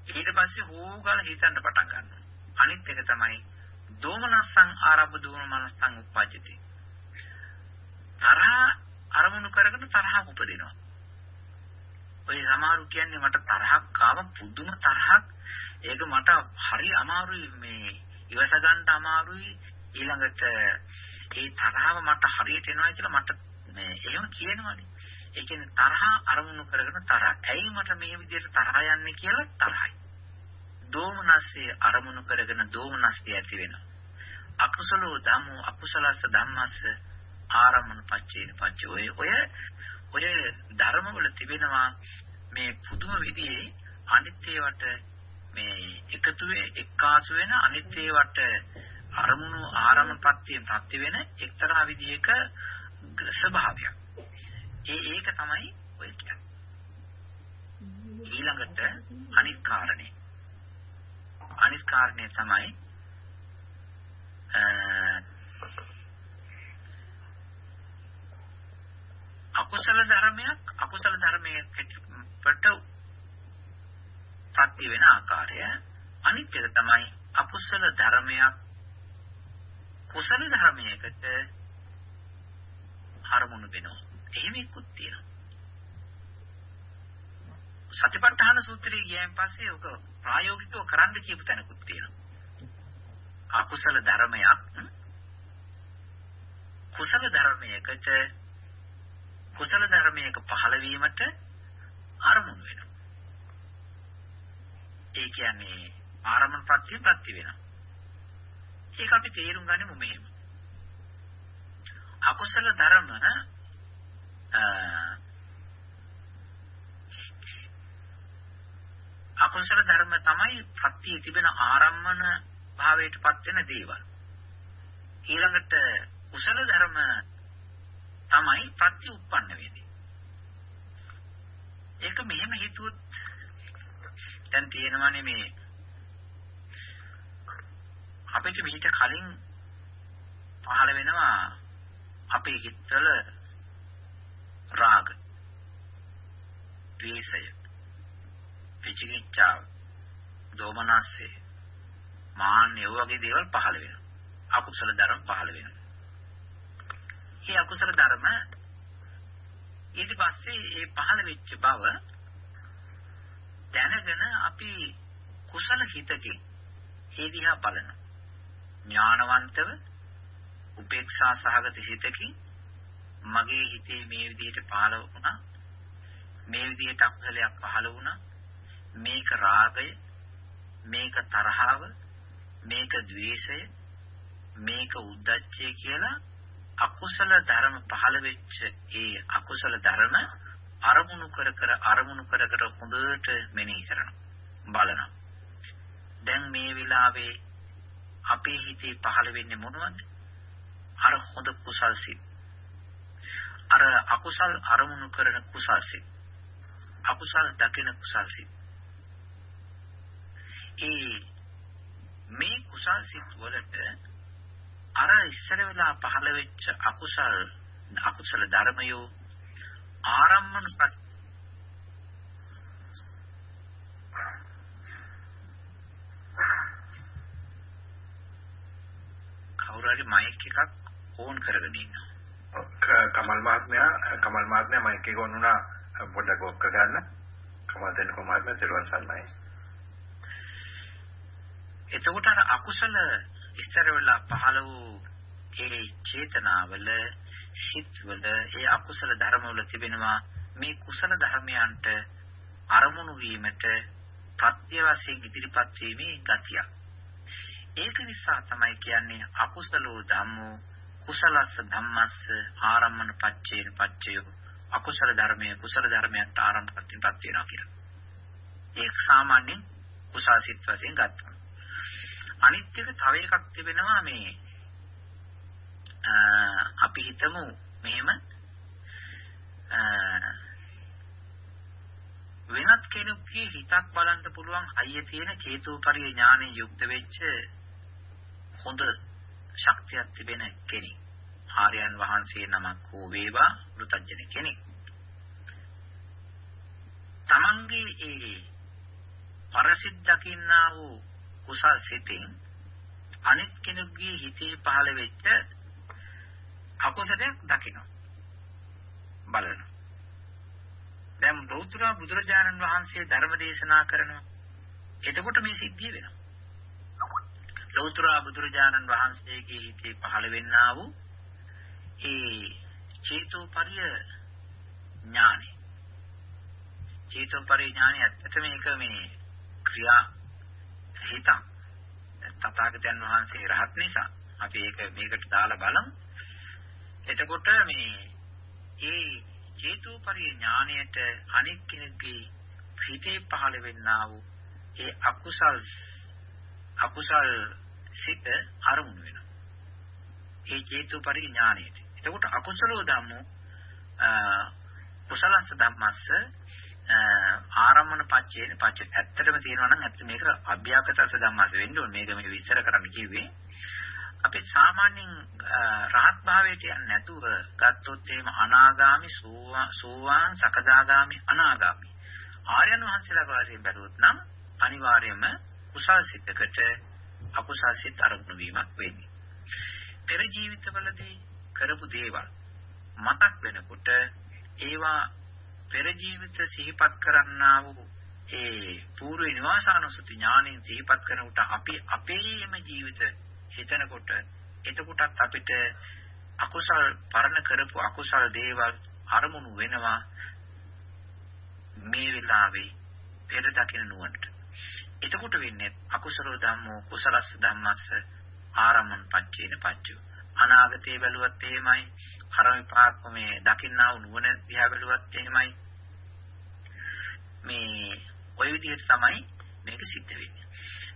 ඊට පස්සේ හොෝගල හිතන්න පටන් ගන්නවා. අනිත් එක තමයි දෝමනස්සං ආරබ්බ දෝමනස්සං උපජ්ජති. තරහ අරමුණු කරගෙන තරහ උපදිනවා. ඔය සමහරු කියන්නේ මට තරහක් ආව පුදුම තරහක්. ඒක මට හරි අමාරුයි මේ ඉවස ගන්න අමාරුයි. ඊළඟට ඒ තරහව මට හරියට එනවා කියලා මට මේ එහෙම කියනවනේ. ඒ කියන්නේ තරහ අරමුණු කරගෙන තරහ. ඇයි මට මේ විදිහට තරහ යන්නේ කියලා තරහයි. දෝමනස්සේ අරමුණු කරගෙන දෝමනස්සේ ඇති වෙනවා. අකුසලෝ ධම්මෝ අකුසලස්ස ධම්මස්ස ආරමුණු පච්චේන පච්ච ඔය ඔය ඔය ධර්මවල තිබෙනවා මේ පුදුම විදිහේ අනිත්‍යවට මේ එකතු වේ එක්කාසු වෙන අනිත්‍යවට අරමුණු ආරමපත්තියෙන් ප්‍රත්‍ය වෙන එක්තරා විදිහක ස්වභාවයක්. ඒ ඒක තමයි ඔය කියන්නේ. ඊළඟට අනිත් කාරණේ. අනිත් කාරණේ තමයි අකුසල ධර්මයක් අකුසල ධර්මයකට ප්‍රති වෙන ආකාරය අනිත් එක තමයි අකුසල ධර්මයක් කුසල ධර්මයකට අරමුණු වෙනවා. එහෙම එක්කුත් තියෙනවා. සතිපට්ඨාන සූත්‍රය ගියන් පස්සේ ඔක ප්‍රායෝගිකව කරන්න කියපු තැනකුත් තියෙනවා. අකුසල ධර්මයක් කුසල ධර්මයකට කුසල ධර්මයක පහළ වීමට අරමුණු වෙනවා. ඒ කියන්නේ ආරමණ ප්‍රත්‍ය ප්‍රත්‍ය වෙනවා. ඒක අපි තේරුම් ගනිමු මෙහෙම. අකුසල ධර්ම අකුසල ධර්ම තමයි ප්‍රත්‍ය තිබෙන ආරම්මන භාවයටපත් වෙන දේවල්. ඊළඟට කුසල ධර්ම තමයි ප්‍රති උප්පන්න වෙන්නේ. ඒක මෙහෙම හිතුවොත් දැන් තියෙනවානේ මේ අපිට මීට කලින් පහළ වෙනවා අපේ හිතවල රාග, ද්වේෂය, විචිකිච්ඡාව, දෝමනස්සේ, මාන්න ඒ වගේ දේවල් පහළ වෙනවා. අකුසල ධර්ම පහළ වෙනවා. ඒ අකුසල ධර්ම ඊට පස්සේ ඒ පහළ වෙච්ච බව දැනගෙන අපි කුසල හිතකින් ඒ දිහා බලනවා. ඥානවන්තව උපේක්ෂා සහගත හිතකින් මගේ හිතේ මේ විදිහට පහළ වුණා. මේ විදිහට අකුසලයක් පහළ වුණා. මේක රාගය, මේක තරහව, මේක ద్వේෂය, මේක උද්දච්චය කියලා අකුසල ධර්ම පහළ වෙච්ච ඒ අකුසල ධර්ම අරමුණු කර කර අරමුණු කර කර හොඳට මෙනෙහි කරනවා බලනවා දැන් මේ වෙලාවේ අපේ හිතේ පහළ වෙන්නේ මොනවද අර හොඳ කුසල් සිත් අර අකුසල් අරමුණු කරන කුසල් සිත් අකුසල් දකින කුසල් සිත් ඒ මේ කුසල් සිත් වලට අර ඉස්සර වෙලා පහළ වෙච්ච අකුසල් අකුසල ධර්මයෝ ආරම්මන කවුරු හරි මයික් එකක් ඕන් කරගෙන ඉන්නවා. කමල් මහත්මයා කමල් මහත්මයා මයික් එක ඕන් වුණා පොඩ්ඩක් ඔක් කරගන්න. කමල් දෙන්න කොහොමද සිරුවන් සන්නයි. එතකොට අර අකුසල ඉස්තර වෙලා පහළ වූ ඒ චේතනාවල සිත්වල ඒ අකුසල ධර්මවල තිබෙනවා මේ කුසල ධර්මයන්ට අරමුණු වීමට ප්‍රත්‍ය වශයෙන් ඉදිරිපත් වීමේ ගතියක්. ඒක නිසා තමයි කියන්නේ අකුසලෝ ධම්මෝ කුසලස්ස ධම්මස්ස ආරම්මන පච්චේන පච්චයෝ අකුසල ධර්මයේ කුසල ධර්මයට ආරම්භපත්තිපත් වෙනවා කියලා. ඒක සාමාන්‍යයෙන් කුසල සිත් වශයෙන් ගත්තා. අනිත් එක තව එකක් තිබෙනවා මේ අපි හිතමු මෙහෙම වෙනත් කෙනෙකුගේ හිතක් බලන්න පුළුවන් අයිය තියෙන චේතෝපරිය ඥානෙ යුක්ත වෙච්ච හොඳ ශක්තියක් තිබෙන කෙනෙක්. ආර්යයන් වහන්සේ නමක් හෝ වේවා වෘතජන කෙනෙක්. තමන්ගේ ඒ පරසිද්ධකින්නා වූ කුසල් සිතින් අනිත් කෙනෙකුගේ හිතේ පහළ වෙච්ච අකුසලයක් දකිනවා. බලනවා. දැන් ලෞතර බුදුරජාණන් වහන්සේ ධර්ම දේශනා කරනවා. එතකොට මේ සිද්ධිය වෙනවා. ලෞතර බුදුරජාණන් වහන්සේගේ හිතේ පහළ වෙන්නා වූ ඒ චේතෝපරිය ඥානෙ. චේතෝපරිය ඥානෙ ඇත්තට මේක මේ ක්‍රියා හිතක්. තථාගතයන් වහන්සේ රහත් නිසා අපි ඒක මේකට දාලා බලමු. එතකොට මේ ඒ චේතෝපරිය ඥාණයට අනෙක් කෙනෙකුගේ හිතේ පහළ වෙන්නා වූ ඒ අකුසල් අකුසල් සිත අරමුණු වෙනවා. ඒ චේතෝපරිය ඥාණයට. එතකොට අකුසලෝ ධම්මෝ කුසලස්ස ධම්මස්ස ආරම්මන පච්චේන පච්ච ඇත්තටම තියෙනවා නම් ඇත්ත මේක අභ්‍යාකතස ධම්මස වෙන්න ඕනේ මේක මේ විස්තර කරන්න කිව්වේ අපි සාමාන්‍යයෙන් රහත් භාවයට යන්නේ නැතුව ගත්තොත් එහෙම අනාගාමි සෝවාන් සකදාගාමි අනාගාමි ආර්යයන් වහන්සේලා වශයෙන් බැලුවොත් නම් අනිවාර්යයෙන්ම කුසල් සිතකට අකුසල් සිත අරමුණු වීමක් වෙන්නේ පෙර ජීවිතවලදී කරපු දේවල් මතක් වෙනකොට ඒවා පෙර ජීවිත සිහිපත් කරන්නා වූ ඒ పూర్ව නිවාසානුසති ඥාණයෙන් සිහිපත් කරනකොට අපි අපේම ජීවිත හිතනකොට එතකොටත් අපිට අකුසල් පරණ කරපු අකුසල් දේවල් අරමුණු වෙනවා මේ වෙලාවේ පෙර දකින නුවණට. එතකොට වෙන්නේ අකුසල ධම්මෝ කුසලස්ස ධම්මස්ස ආරම්මන පච්චේන පච්චෝ. අනාගතේ බැලුවත් එහෙමයි, කර්ම විපාක මේ දකින්නා වූ නුවණ දිහා බැලුවත් එහෙමයි. මේ ওই විදිහට තමයි මේක සිද්ධ වෙන්නේ.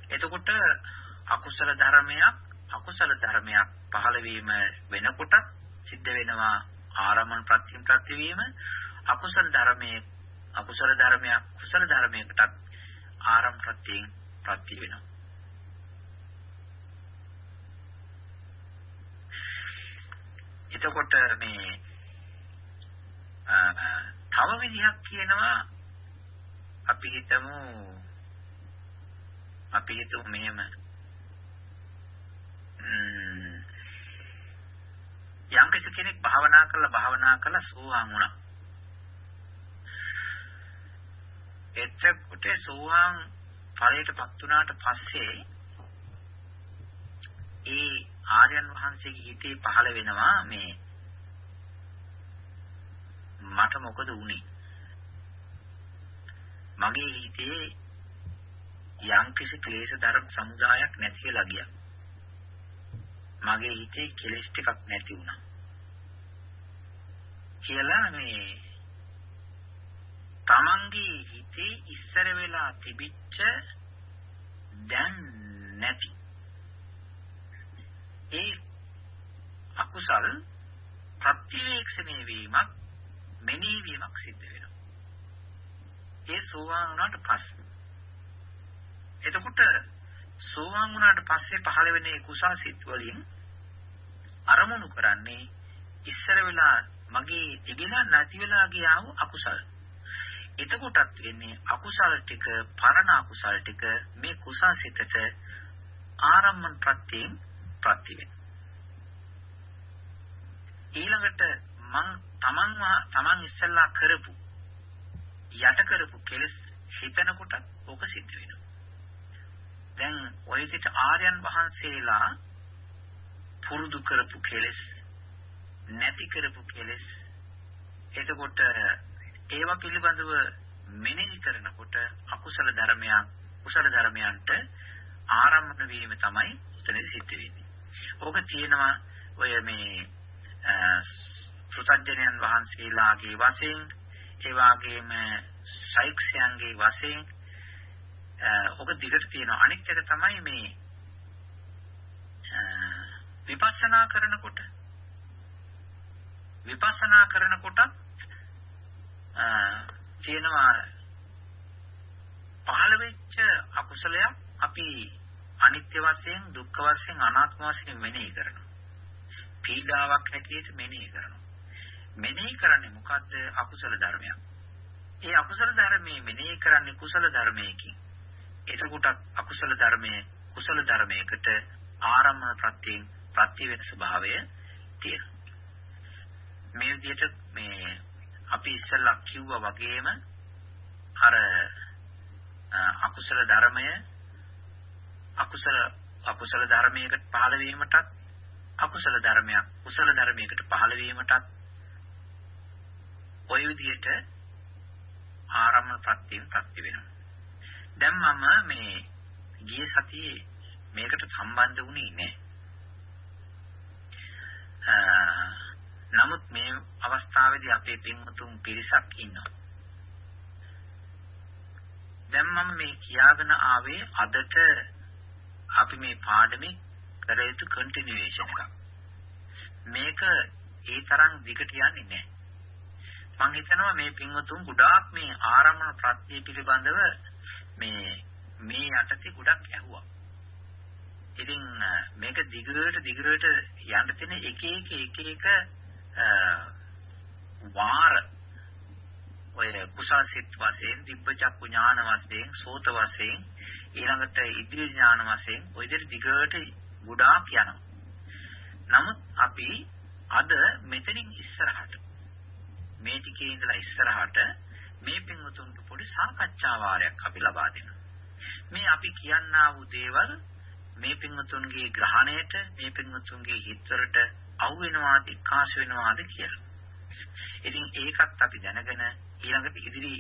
එතකොට අකුසල ධර්මයක් අකුසල ධර්මයක් පහළ වීම වෙනකොට සිද්ධ වෙනවා ආරමණ ප්‍රත්‍යම් ප්‍රතිවීම අකුසල ධර්මයේ අකුසල ධර්මයක් කුසල ධර්මයකටත් ආරම් ප්‍රත්‍යයෙන් ප්‍රති වෙනවා. එතකොට මේ තව විදිහක් කියනවා අපි හිතමු අපි හිතමු මෙහෙම යම් කෙනෙක් භාවනා කරලා භාවනා කරලා සෝවාන් වුණා. එතකොට සෝවාන් ඵලයටපත් වුණාට පස්සේ ඒ ආර්යයන් වහන්සේගේ හිතේ පහළ වෙනවා මේ මට මොකද වුනේ? මගේ හිතේ යම්කිසි ක්ලේශ ධර්ම සමුදායක් නැති වෙලා ගියා. මගේ හිතේ කෙලෙස් ටිකක් නැති වුණා. කියලා මේ තමන්ගේ හිතේ ඉස්සර වෙලා තිබිච්ච දැන් නැති ඒ අකුසල් ප්‍රතිවේක්ෂණය වීමක් මෙනෙහි වීමක් සිද්ධ වෙනවා. ඒ සෝවාන් වුණාට පස්සේ. එතකොට සෝවාන් වුණාට පස්සේ පහළ වෙන ඒ කුසල් සිත් වලින් අරමුණු කරන්නේ ඉස්සර වෙලා මගේ තිබෙලා නැති වෙලා ගියා වූ අකුසල්. එතකොටත් වෙන්නේ අකුසල ටික පරණ අකුසල ටික මේ කුසල් සිතට ආරම්මන ප්‍රත්‍යයෙන් ප්‍රති වෙනවා. ඊළඟට මං තමන් තමන් ඉස්සෙල්ලා කරපු යට කරපු කෙලස් හිතනකොට ඕක සිද්ධ වෙනවා. දැන් ඔය විදිහට ආර්යයන් වහන්සේලා පුරුදු කරපු කෙලස් නැති කරපු කෙලස් එතකොට ඒවා පිළිබඳව මෙනෙහි කරනකොට අකුසල ධර්මයන් කුසල ධර්මයන්ට ආරම්භන වීම තමයි උතනදී සිද්ධ වෙන්නේ. ඕක තියෙනවා ඔය මේ පෘථග්ජනයන් වහන්සේලාගේ වශයෙන් ඒ වගේම සයික්ෂයන්ගේ වශයෙන් ඔක දිගට තියෙනවා. අනිත් එක තමයි මේ විපස්සනා කරනකොට විපස්සනා කරනකොට තියෙනවා පහළ වෙච්ච අකුසලයක් අපි අනිත්‍ය වශයෙන් දුක්ඛ වශයෙන් අනාත්ම වශයෙන් මෙනෙහි කරනවා. පීඩාවක් හැටියට මෙනෙහි කරනවා. මෙනෙහි කරන්නේ මොකද්ද? අකුසල ධර්මයක්. ඒ අකුසල ධර්මයේ මෙනෙහි කරන්නේ කුසල ධර්මයකින්. එතකොට අකුසල ධර්මයේ කුසල ධර්මයකට ආරම්භ ප්‍රත්‍යයෙන් ප්‍රත්‍ය වෙන ස්වභාවය තියෙනවා. මේ විදිහට මේ අපි ඉස්සෙල්ලා කිව්වා වගේම අර අකුසල ධර්මය අකුසල අකුසල ධර්මයකට පහළ වීමටත් අකුසල ධර්මයක් කුසල ධර්මයකට පහළ වීමටත් ওই විදිහට ආරම්භ ප්‍රත්‍යයෙන් ප්‍රත්‍ය වෙනවා. දැන් මම මේ ගිය සතියේ මේකට සම්බන්ධ වුණේ නැහැ. නමුත් මේ අවස්ථාවේදී අපේ පින්වතුන් පිරිසක් ඉන්නවා. දැන් මම මේ කියාගෙන ආවේ අදට අපි මේ පාඩමේ කර යුතු කන්ටිනියුේෂන් එකක්. මේක ඒ තරම් දිගට යන්නේ නැහැ. මම හිතනවා මේ පින්වතුන් ගොඩාක් මේ ආරම්භන ප්‍රත්‍ය පිළිබඳව මේ මේ යටතේ ගොඩක් ඇහුවා. ඉතින් මේක දිගට දිගට යන්න තියෙන එක එක එක එක වාර ඔය කුසල් සිත් වශයෙන් දිබ්බ චක්කු ඥාන වශයෙන් සෝත වශයෙන් ඊළඟට ඉදිරි ඥාන වශයෙන් ඔය විදිහට දිගට ගොඩාක් යනවා. නමුත් අපි අද මෙතනින් ඉස්සරහට මේ ටිකේ ඉඳලා ඉස්සරහට මේ පින්වතුන්ට පොඩි සාකච්ඡා වාරයක් අපි ලබා දෙනවා. මේ අපි කියන්නා වූ දේවල් මේ පින්වතුන්ගේ ග්‍රහණයට මේ පින්වතුන්ගේ හිතවලට අවු වෙනවාද එකාශ වෙනවාද කියලා. ඉතින් ඒකත් අපි දැනගෙන ඊළඟට ඉදිරි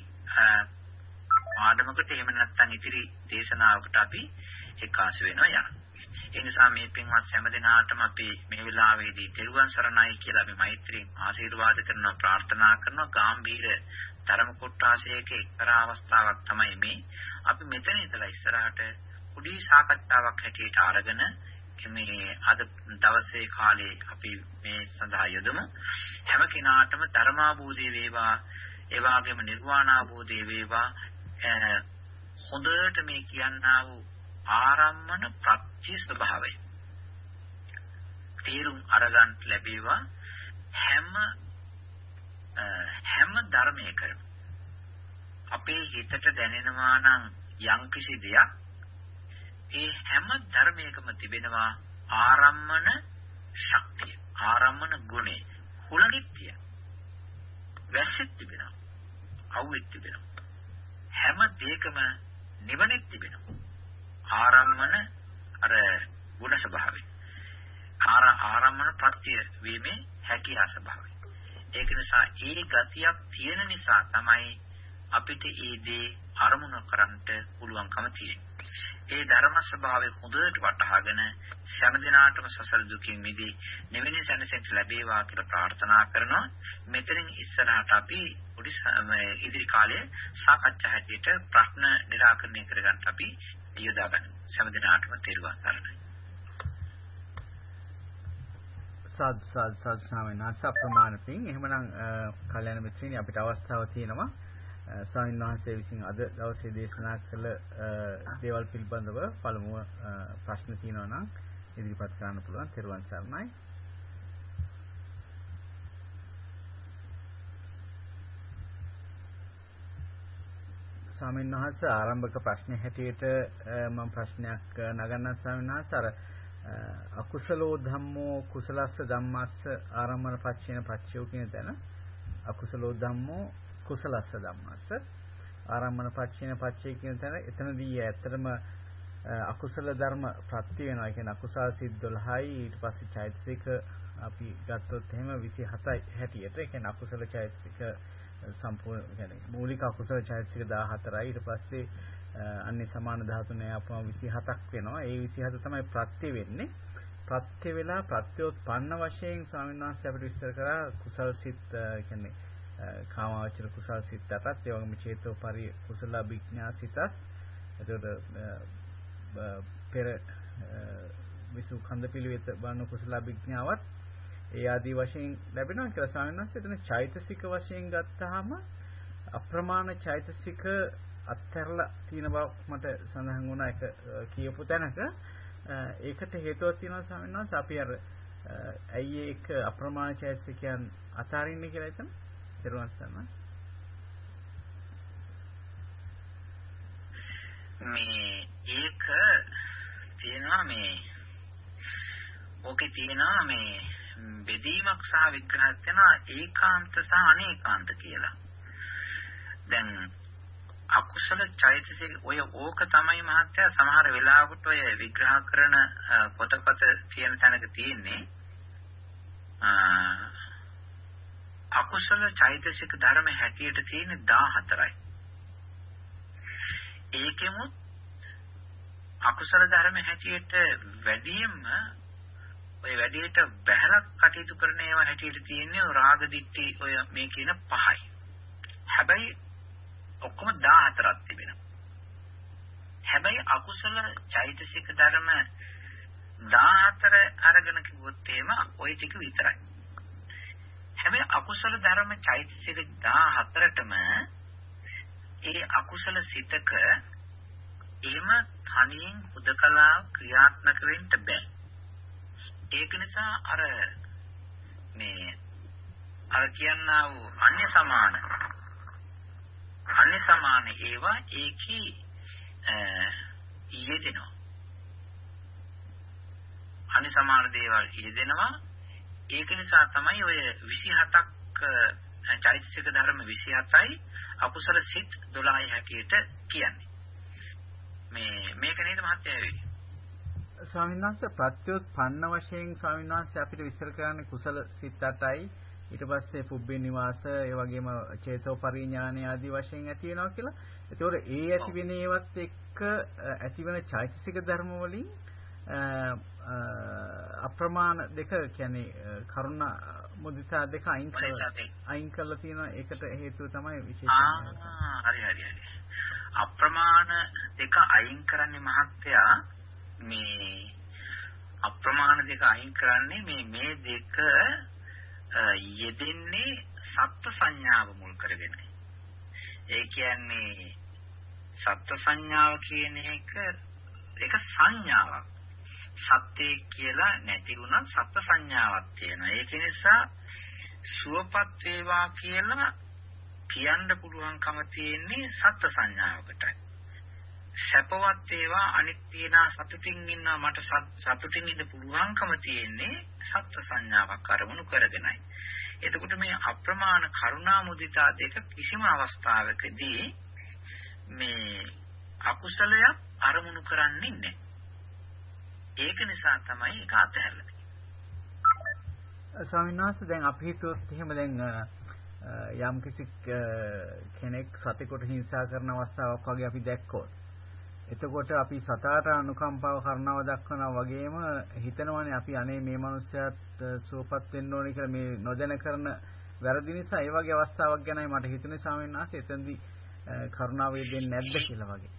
ආඩමකට එහෙම නැත්නම් ඉදිරි දේශනාවකට අපි එකාශ වෙනවා යනවා. ඒ නිසා මේ පින්වත් හැම දිනාටම අපි මේ වෙලාවේදී තෙරුවන් සරණයි කියලා අපි මෛත්‍රියෙන් ආශිර්වාද කරනවා ප්‍රාර්ථනා කරනවා ගාම්භීර ධර්ම කොටාශයක එක්තරා අවස්ථාවක් තමයි මේ අපි මෙතන ඉඳලා ඉස්සරහට පොඩි සාකච්ඡාවක් හැටියට අරගෙන මේ අද දවසේ කාලේ අපි මේ සඳහා යොදමු. හැම කෙනාටම ධර්මාභූතේ වේවා ඒ වගේම නිර්වාණාභූතේ වේවා. හොඳට මේ කියන්නා වූ ආරම්මන ප්‍රත්‍ය ස්වභාවය. තේරුම් අරගන්න ලැබේවා. හැම හැම ධර්මයකම අපේ හිතට දැනෙනවා නම් යම්කිසි දෙයක් ඒ හැම ධර්මයකම තිබෙනවා ආරම්මන ශක්තිය ආරම්මන ගුණේ හුලඟෙත් තියෙනවා. වැස්සෙත් තිබෙනවා. අවුෙත් තිබෙනවා. හැම දෙයකම නිවනෙත් තිබෙනවා. ආරම්මන අර ගුණ ස්වභාවය. ආර ආරම්මන ප්‍රත්‍ය වීමේ හැකියා ස්වභාවය. ඒක නිසා ඒ ගතියක් තියෙන නිසා තමයි අපිට ඒ දේ අරමුණු කරන්නට පුළුවන්කම තියෙන්නේ. ඒ ධර්ම ස්වභාවය හොඳට වටහාගෙන සෑම දිනාටම සසල දුකින් මිදී නිවෙන සැනසෙන්න ලැබේවා කියලා ප්‍රාර්ථනා කරනවා. මෙතනින් ඉස්සරහට අපි පොඩි ඉදිරි කාලයේ සාකච්ඡා හැටියට ප්‍රශ්න निराකරණය කරගන්න අපි යොදා ගන්නවා. සෑම දිනාටම තෙරුවන් සරණයි. සාද් සාද් සාද් ස්වාමීන් වහන්සේ අප්‍රමාණ පිං. එහෙමනම් කල්‍යාණ මිත්‍රිනි අපිට අවස්ථාව තියෙනවා ස්වාමීන් වහන්සේ විසින් අද දවසේ දේශනා කළ දේවල් පිළිබඳව පළමුව ප්‍රශ්න තියෙනවා නම් ඉදිරිපත් කරන්න පුළුවන්. තෙරුවන් සරණයි. ස්වාමීන් වහන්සේ ආරම්භක ප්‍රශ්නේ හැටියට මම ප්‍රශ්නයක් නගන්න ස්වාමීන් වහන්සේ අර අකුසලෝ ධම්මෝ කුසලස්ස ධම්මස්ස ආරම්මන පච්චේන පච්චයෝ කියන තැන අකුසලෝ ධම්මෝ කුසලස්ස ධම්මස්ස ආරම්මන පච්චේන පච්චේ කියන තැන එතනදී ඇත්තටම අකුසල ධර්ම ප්‍රත්‍ය වෙනවා කියන්නේ අකුසල් සිත් 12යි ඊට පස්සේ චෛතසික අපි ගත්තොත් එහෙම 27යි හැටියට ඒ කියන්නේ අකුසල චෛතසික සම්පූර්ණ කියන්නේ මූලික අකුසල චෛතසික 14යි ඊට පස්සේ අන්නේ සමාන ධාතුනේ අපම 27ක් වෙනවා. ඒ 27 තමයි ප්‍රත්‍ය වෙන්නේ. ප්‍රත්‍ය වෙලා ප්‍රත්‍යෝත්පන්න වශයෙන් ස්වාමීන් වහන්සේ අපිට විස්තර කරා කුසල් සිත් කියන්නේ කාමාවචර කුසල් සිත් අටත් ඒ වගේම චේතෝ පරි කුසල අභිඥා සිතත්. එතකොට පෙර විසු කන්ද පිළිවෙත වන්න කුසල අභිඥාවත් ඒ ආදී වශයෙන් ලැබෙනවා කියලා ස්වාමීන් වහන්සේ එතන චෛතසික වශයෙන් ගත්තාම අප්‍රමාණ චෛතසික අත්හැරලා තියෙන බව මට සඳහන් වුණා. එක කියපු තැනක. ඒකට හේතුවක් තියෙනවා ස්වාමීන් වහන්සේ. අපි අර ඇයි ඒක අප්‍රමාණ චෛතසිකයන් අතාරින්නේ කියලා හිතන දරුවන් සන්න මේ ඒක තියෙනවා මේ ඕකේ තියෙනවා මේ බෙදීමක් සහ විග්‍රහයක් තියෙනවා ඒකාන්ත සහ අනේකාන්ත කියලා. දැන් අකුසල චෛතසික ඔය ඕක තමයි මහත්තයා සමහර වෙලාවකට ඔය විග්‍රහ කරන පොතපත තියෙන තැනක තියෙන්නේ අකුසල චෛතසික ධර්ම හැටියට තියෙන 14යි ඒකෙමුත් අකුසල ධර්ම හැටියට වැඩියෙන්ම ඔය වැඩියට බහැලක් කටයුතු කරන ඒවා හැටියට තියෙන්නේ රාග දිට්ඨි ඔය මේ කියන පහයි හැබැයි ඔක්කොම 14ක් තිබෙනවා. හැබැයි අකුසල චෛතසික ධර්ම 14 අරගෙන කිව්වොත් එහෙම ওই ටික විතරයි. හැබැයි අකුසල ධර්ම චෛතසික 14ටම ඒ අකුසල සිතක එහෙම තනියෙන් හුදකලා ක්‍රියාත්මක වෙන්න බෑ. ඒක නිසා අර මේ අර කියන්නා වූ අන්‍ය සමාන අනේ සමාන ඒවා ඒකේ යෙදෙනවා. අනේ සමාන දේවල් යෙදෙනවා. ඒක නිසා තමයි ඔය 27ක් චෛතසික ධර්ම 27යි අකුසල සිත් 12යි හැටියට කියන්නේ. මේ මේක නේද මහත්තයා වෙන්නේ? ස්වාමීන් වහන්සේ ප්‍රත්‍යෝත්පන්න වශයෙන් ස්වාමීන් වහන්සේ අපිට විස්තර කරන්නේ කුසල සිත් 8යි ඊට පස්සේ පුබ්බේ නිවාස ඒ වගේම චේතෝ පරිඥාන ආදී වශයෙන් ඇති වෙනවා කියලා. ඒතකොට ඒ ඇති වෙන ඒවත් එක්ක ඇතිවන චෛතසික ධර්ම වලින් අප්‍රමාණ දෙක කියන්නේ කරුණ මුදිතා දෙක අයින් කරලා අයින් කරලා තියෙන ඒකට හේතුව තමයි විශේෂයෙන්. හරි හරි හරි. අප්‍රමාණ දෙක අයින් කරන්නේ මහත්තයා මේ අප්‍රමාණ දෙක අයින් කරන්නේ මේ මේ දෙක යෙදෙන්නේ සත්ත්ව සංඥාව මුල් කරගෙන. ඒ කියන්නේ සත්ත්ව සංඥාව කියන එක ඒක සංඥාවක්. සත්‍යය කියලා නැති වුණත් සත්ත්ව සංඥාවක් තියෙනවා. ඒක නිසා සුවපත් වේවා කියලා කියන්න පුළුවන්කම තියෙන්නේ සත්ත්ව සංඥාවකටයි. සැපවත් ඒවා අනිත් තියනා සතුටින් ඉන්නවා මට සතුටින් ඉන්න පුළුවන්කම තියෙන්නේ සත්ත්ව සංඥාවක් අරමුණු කරගෙනයි. එතකොට මේ අප්‍රමාණ කරුණා මුදිතා දෙක කිසිම අවස්ථාවකදී මේ අකුසලයක් අරමුණු කරන්නේ නැහැ. ඒක නිසා තමයි ඒක අතහැරලා ස්වාමීන් වහන්සේ දැන් අපි හිතුවොත් එහෙම දැන් යම් කිසි කෙනෙක් සතෙකුට හිංසා කරන අවස්ථාවක් වගේ අපි දැක්කොත් එතකොට අපි සතාට අනුකම්පාව කරනව දක්වනවා වගේම හිතනවානේ අපි අනේ මේ මනුස්සයාට සුවපත් වෙන්න ඕනේ කියලා මේ නොදැන කරන වැරදි නිසා ඒ වගේ අවස්ථාවක් ගැනයි මට හිතුනේ ස්වාමීන් වහන්සේ එතෙන්දී කරුණාව දෙන්නේ නැද්ද කියලා වගේ.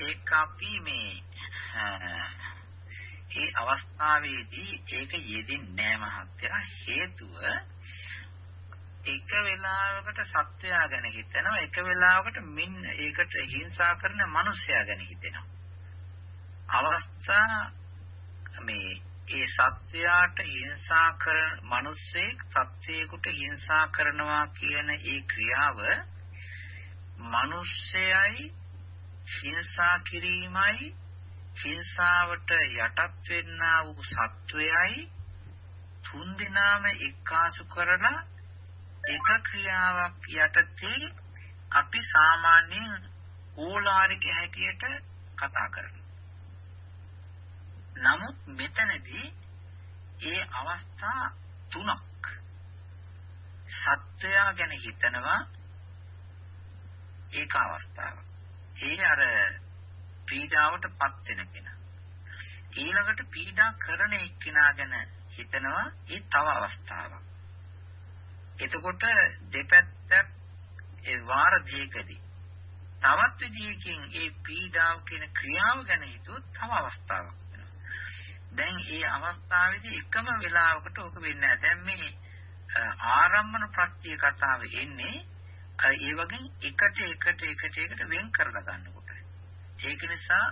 ඒක අපි මේ ඒ අවස්ථාවේදී ඒක යෙදින්නේ නැහැ මහත්තයා. හේතුව එක වෙලාවකට සත්වයා ගැන හිතෙනවා එක වෙලාවකට මින් ඒකට හිංසා කරන මිනිසයා ගැන හිතෙනවා. අවස්ථා මේ ඒ සත්වයාට හිංසා කරන මිනිස්සෙක් සත්වයකට හිංසා කරනවා කියන ඒ ක්‍රියාව මිනිස්සයයි හිංසා කිරීමයි හිංසාවට යටත් වෙන්නා වූ සත්වයයි තුන් දිනාම එක්කාසු කරලා එක ක්‍රියාවක් යටතේ අපි සාමාන්‍යයෙන් ඕලාරික හැටියට කතා කරනවා. නමුත් මෙතනදී ඒ අවස්ථා තුනක් සත්වයා ගැන හිතනවා ඒක අවස්ථාවක්. ඒ අර පීඩාවටපත් වෙන කෙනා. ඊළඟට පීඩා කරන එක්කෙනා ගැන හිතනවා ඒ තව අවස්ථාවක්. එතකොට දෙපැත්තක් ඒ වාර දෙකදී තවත් විදියකින් ඒ පීඩාව කියන ක්‍රියාව ගැන හිතුවොත් තව අවස්ථාවක් වෙනවා. දැන් ඒ අවස්ථාවේදී එකම වෙලාවකට ඕක වෙන්නේ නැහැ. දැන් මේ ආරම්භන ප්‍රත්‍ය කතාව එන්නේ ඒ වගේ එකට එකට එකට එකට වෙන් කරලා ගන්නකොට. ඒක නිසා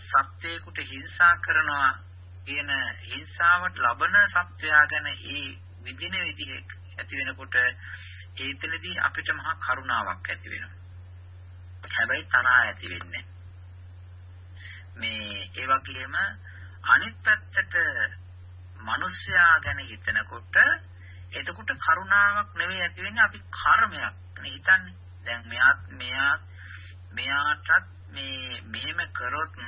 සත්‍යයකට හිංසා කරනවා කියන හිංසාවට ලබන සත්‍යයා ගැන ඒ විදින විදිහ ඇති වෙනකොට ඒතනදී අපිට මහා කරුණාවක් ඇති වෙනවා. හැබැයි තරහා ඇති වෙන්නේ මේ ඒ වගේම අනිත් පැත්තට මිනිස්යා ගැන හිතනකොට එතකොට කරුණාවක් නෙවෙයි ඇති වෙන්නේ අපි කර්මයක් නේ හිතන්නේ. දැන් මෙයා මෙයා මෙයාටත් මේ මෙහෙම කරොත්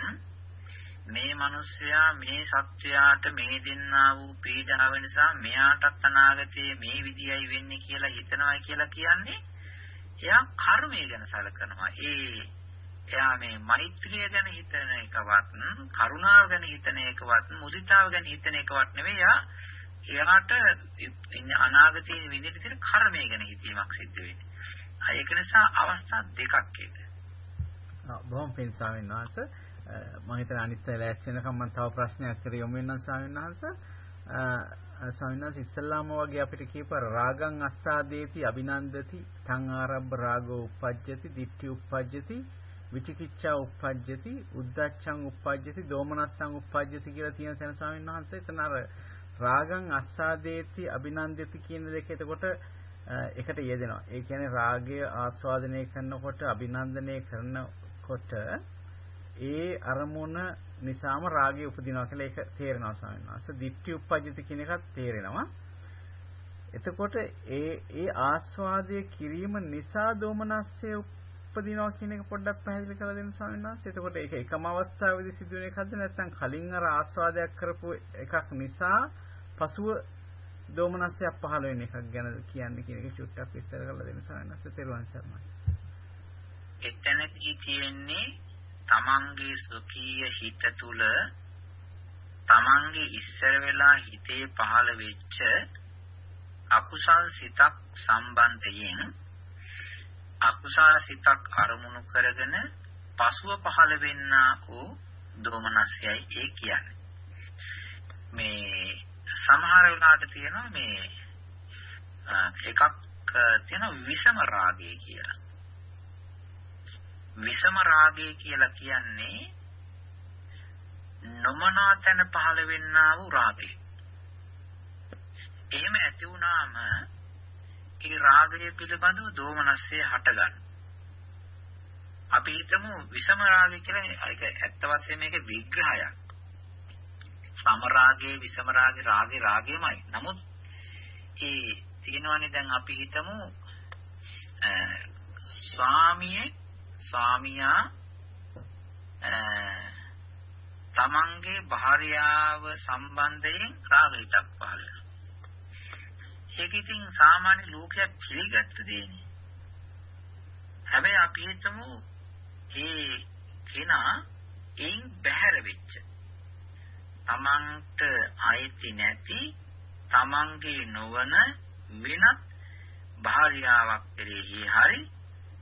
මේ මිනිස්සයා මේ සත්වයාට මේ දෙන්නා වූ පීඩාව නිසා මෙයාටත් අනාගතයේ මේ විදියයි වෙන්නේ කියලා හිතනවා කියලා කියන්නේ එයා කර්මය ගැන සැලකනවා. ඒ එයා මේ මෛත්‍රිය ගැන හිතන එකවත් කරුණාව ගැන හිතන එකවත් මුදිතාව ගැන හිතන එකවත් නෙවෙයි එයා එයාට අනාගතයේ විඳින තියෙන කර්මය ගැන හිතීමක් සිද්ධ වෙන්නේ. ඒක නිසා අවස්ථා දෙකක් ඒක. බොහොම පින් ස්වාමීන් වහන්සේ මම හිතන අනිත් ලෑස්ති වෙනකම් මම තව ප්‍රශ්නයක් කර යොමු වෙනවා ස්වාමීන් වහන්සේ. ස්වාමීන් වහන්සේ ඉස්සල්ලාම වගේ අපිට කියපර රාගං අස්සාදේති අභිනන්දති තං ආරම්භ රාගෝ uppajjati ditthi uppajjati විචිකිච්ඡා uppajjati උද්දච්චං uppajjati දෝමනස්සං uppajjati කියලා තියෙන සෙන ස්වාමීන් වහන්සේ එතන අර රාගං අස්සාදේති අභිනන්දති කියන දෙක එතකොට එකට යෙදෙනවා. ඒ කියන්නේ රාගය ආස්වාදනය කරනකොට අභිනන්දනය කරනකොට ඒ අරමුණ නිසාම රාගය උපදිනවා කියලා ඒක තේරෙනවා ස්වාමීන් වහන්සේ. ditthi uppajjati කියන එකත් තේරෙනවා. එතකොට ඒ ඒ ආස්වාදය කිරීම නිසා දෝමනස්සේ උපදිනවා කියන එක පොඩ්ඩක් පැහැදිලි කරලා දෙන්න ස්වාමීන් වහන්සේ. එතකොට ඒක එකම අවස්ථාවේදී සිදුවෙන එකක්ද නැත්නම් කලින් අර ආස්වාදයක් කරපු එකක් නිසා පසුව දෝමනස්සයක් පහළ වෙන එකක් ගැන කියන්නේ කියන එක චුට්ටක් විස්තර කරලා දෙන්න ස්වාමීන් වහන්සේ. තෙරුවන් සරණයි. එතනදී තියෙන්නේ තමන්ගේ සුඛීය හිත තුල තමන්ගේ ඉස්සර වෙලා හිතේ පහළ වෙච්ච අකුසල් සිතක් සම්බන්ධයෙන් අකුසල සිතක් අරමුණු කරගෙන පසුව පහළ වෙන්නා වූ දෝමනස්යයි ඒ කියන්නේ. මේ සමහර වෙලාවට තියෙනවා මේ එකක් තියෙනවා විෂම රාගය කියලා. විෂම රාගය කියලා කියන්නේ නොමනා තැන පහළ වෙන්නා වූ රාගය. එහෙම ඇති වුණාම ඒ රාගය පිළිබඳව දෝමනස්සේ හටගන්න. අපි හිතමු විසම රාගය කියලා ඒක ඇත්ත වශයෙන්ම මේක විග්‍රහයක්. සම රාගයේ විසම රාගේ රාගේ රාගයමයි. නමුත් ඒ තියෙනවනේ දැන් අපි හිතමු ස්වාමියේ ස්වාමියා තමන්ගේ භාර්යාව සම්බන්ධයෙන් රාග හිතක් පහළ වෙනවා. ඒක ඉතින් සාමාන්‍ය ලෝකයක් පිළිගත්ත දෙන්නේ. හැබැයි අපි හිතමු ඒ කෙනා එයින් බැහැර වෙච්ච තමන්ට අයිති නැති තමන්ගේ නොවන වෙනත් භාර්යාවක් කෙරෙහි හරි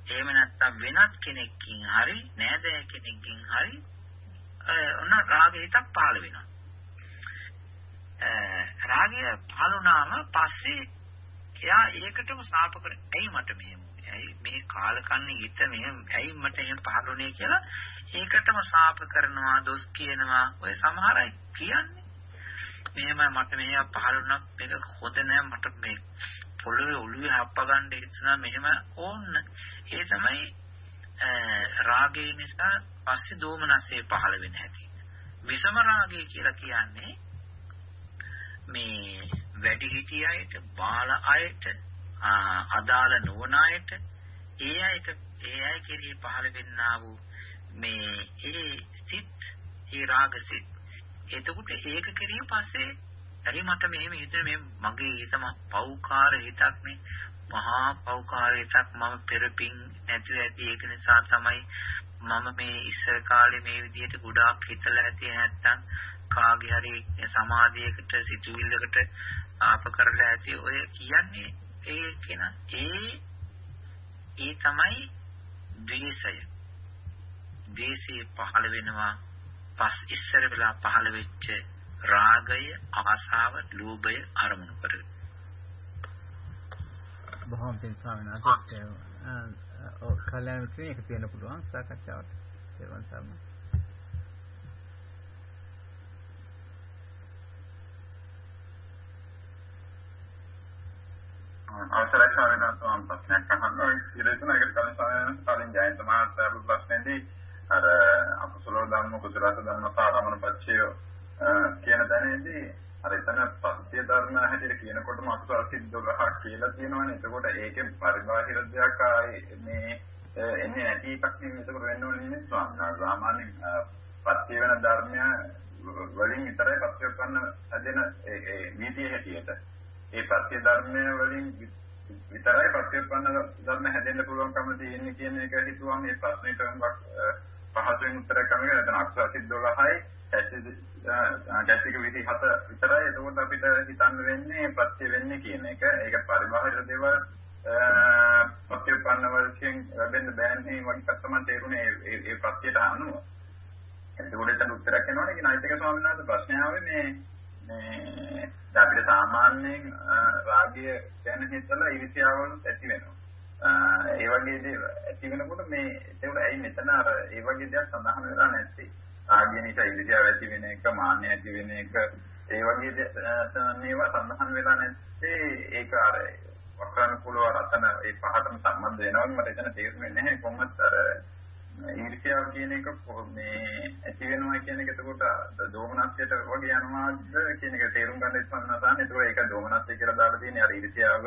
එහෙම නැත්නම් වෙනත් කෙනෙක්කින් හරි නෑදෑ කෙනෙක්කින් හරි ඔන්න රාග හිතක් පහළ වෙනවා. රාගය පහළ වුණාම පස්සේ එයා ඒකටම සාප කර ඇයි මට මෙහෙම ඇයි මේ කාලකන්ණි හිත මෙහෙම ඇයි මට එහෙම පහළුනේ කියලා ඒකටම සාප කරනවා දොස් කියනවා. ඔය සමහර අය කියන්නේ. මෙහෙම මට මෙහෙම පහළුණා මේක හොඳ නෑ මට මේ පොළවේ ඔළුවේ හප්ප ගන්න හිතනවා මෙහෙම ඕන්න. ඒ තමයි රාගය නිසා පස්සේ දෝමනස්සේ පහළ වෙන හැටි. විසම රාගය කියලා කියන්නේ මේ වැඩි හිටියයිට බාල අයට අදාළ නොවන අයට ඒ අයට ඒ අය කෙරෙහි පහළ වෙන්නා වූ මේ ඒ සිත් ඒ රාග සිත්. එතකොට ඒක කෙරෙහි පස්සේ ඇයි මට මෙහෙම හිතෙන්නේ මේ මගේ හිතම පෞකාර හිතක් නේ. මහා පෞකාර හිතක් මම පෙරපින් නැතුව ඇති. ඒක නිසා තමයි මම මේ ඉස්සර කාලේ මේ විදිහට ගොඩාක් හිතලා ඇති නැත්තම් කාගේ හරි සමාධියකට සිතුවිල්ලකට ආප කරලා ඇති ඔය කියන්නේ ඒ කෙන. ඒ ඒ තමයි ද්වේෂය. ද්වේෂය පහළ වෙනවා. පස් ඉස්සර වෙලා පහළ වෙච්ච රාගය ආසාව ලෝභය අරමුණු කරගෙන බොහොම පින් ස්වාමීන් වහන්සේ ඔව් කල්‍යාණ මිත්‍රයෙක් එකතු වෙන්න පුළුවන් සාකච්ඡාවට. සර්වන් සම්මා අවසරයි ස්වාමීන් වහන්සේ මම ප්‍රශ්නයක් අහන්න ඉතිරෙතුන ඒකට කලින් ස්වාමීන් කලින් ජයන්ත මහත්තයාගේ ප්‍රශ්නේදී අර අකුසල ධර්ම කුසල ධර්ම සාරමන පච්චය කියන දැනේදී අර එතන පත්‍ය ධර්ම හැටියට කියනකොටම අකුසල සිද්ද ගහ කියලා තියෙනවනේ. එතකොට ඒකේ පරිබාහිර දෙයක් ආයේ මේ එන්නේ නැති එකක් නෙමෙයි. එතකොට වෙන්න ඕනේ නේ ස්වාමීන් වහන්සේ සාමාන්‍යයෙන් පත්‍ය වෙන ධර්මය වලින් විතරයි පත්‍ය උත්පන්න හැදෙන ඒ නීතිය හැටියට. ඒ පත්‍ය ධර්මය වලින් විතරයි පත්‍යපන්න ධර්ම හැදෙන්න පුළුවන්කම තියෙන්නේ කියන එක හිතුවම මේ ප්‍රශ්නෙට හුඟක් පහසුවෙන් උත්තර ගන්න නැත්නම් අක්ෂරසිත 12යි ගැසික විදි හත විතරයි එතකොට අපිට හිතන්න වෙන්නේ පත්‍ය වෙන්නේ කියන එක. ඒක පරිබාහිර දේවල් පත්‍යපන්න වලින් ලැබෙන්න බෑනේ වගේ තමයි තේරුනේ ඒ ඒ පත්‍යයට අනුව. එතකොට එතන උත්තරයක් එනවනේ කියන අයිතික ස්වාමීන් වහන්සේ ප්‍රශ්නය ආවේ මේ මේ අපිට සාමාන්‍යයෙන් රාගය ගැන හිතලා ඊර්ෂ්‍යාවල් ඇති වෙනවා. ඒ වගේ දේ ඇති වෙනකොට මේ ඒක ඇයි මෙතන අර ඒ වගේ දේවල් සඳහන් වෙලා නැත්තේ? රාගය නිසා ඊර්ෂ්‍යාව ඇති වෙන එක, මාන්නය ඇති වෙන එක, ඒ වගේ මේවා සඳහන් වෙලා නැත්තේ ඒක අර වක්‍රානුකූලව රතන ඒ පහටම සම්බන්ධ වෙනවා. මට එතන තේරුම් වෙන්නේ නැහැ. කොහොමද අර ඊර්ෂ්‍යාව කියන එක මේ ඇති වෙනවා කියන එක. එතකොට දෝමනස්යට වගේ යනවාද කියන එක තේරුම් ගන්න ඉස්සන්නසාන ඒතකොට ඒක දෝමනස්ය කියලා දාලා තියෙන්නේ අර ඊර්ෂ්‍යාව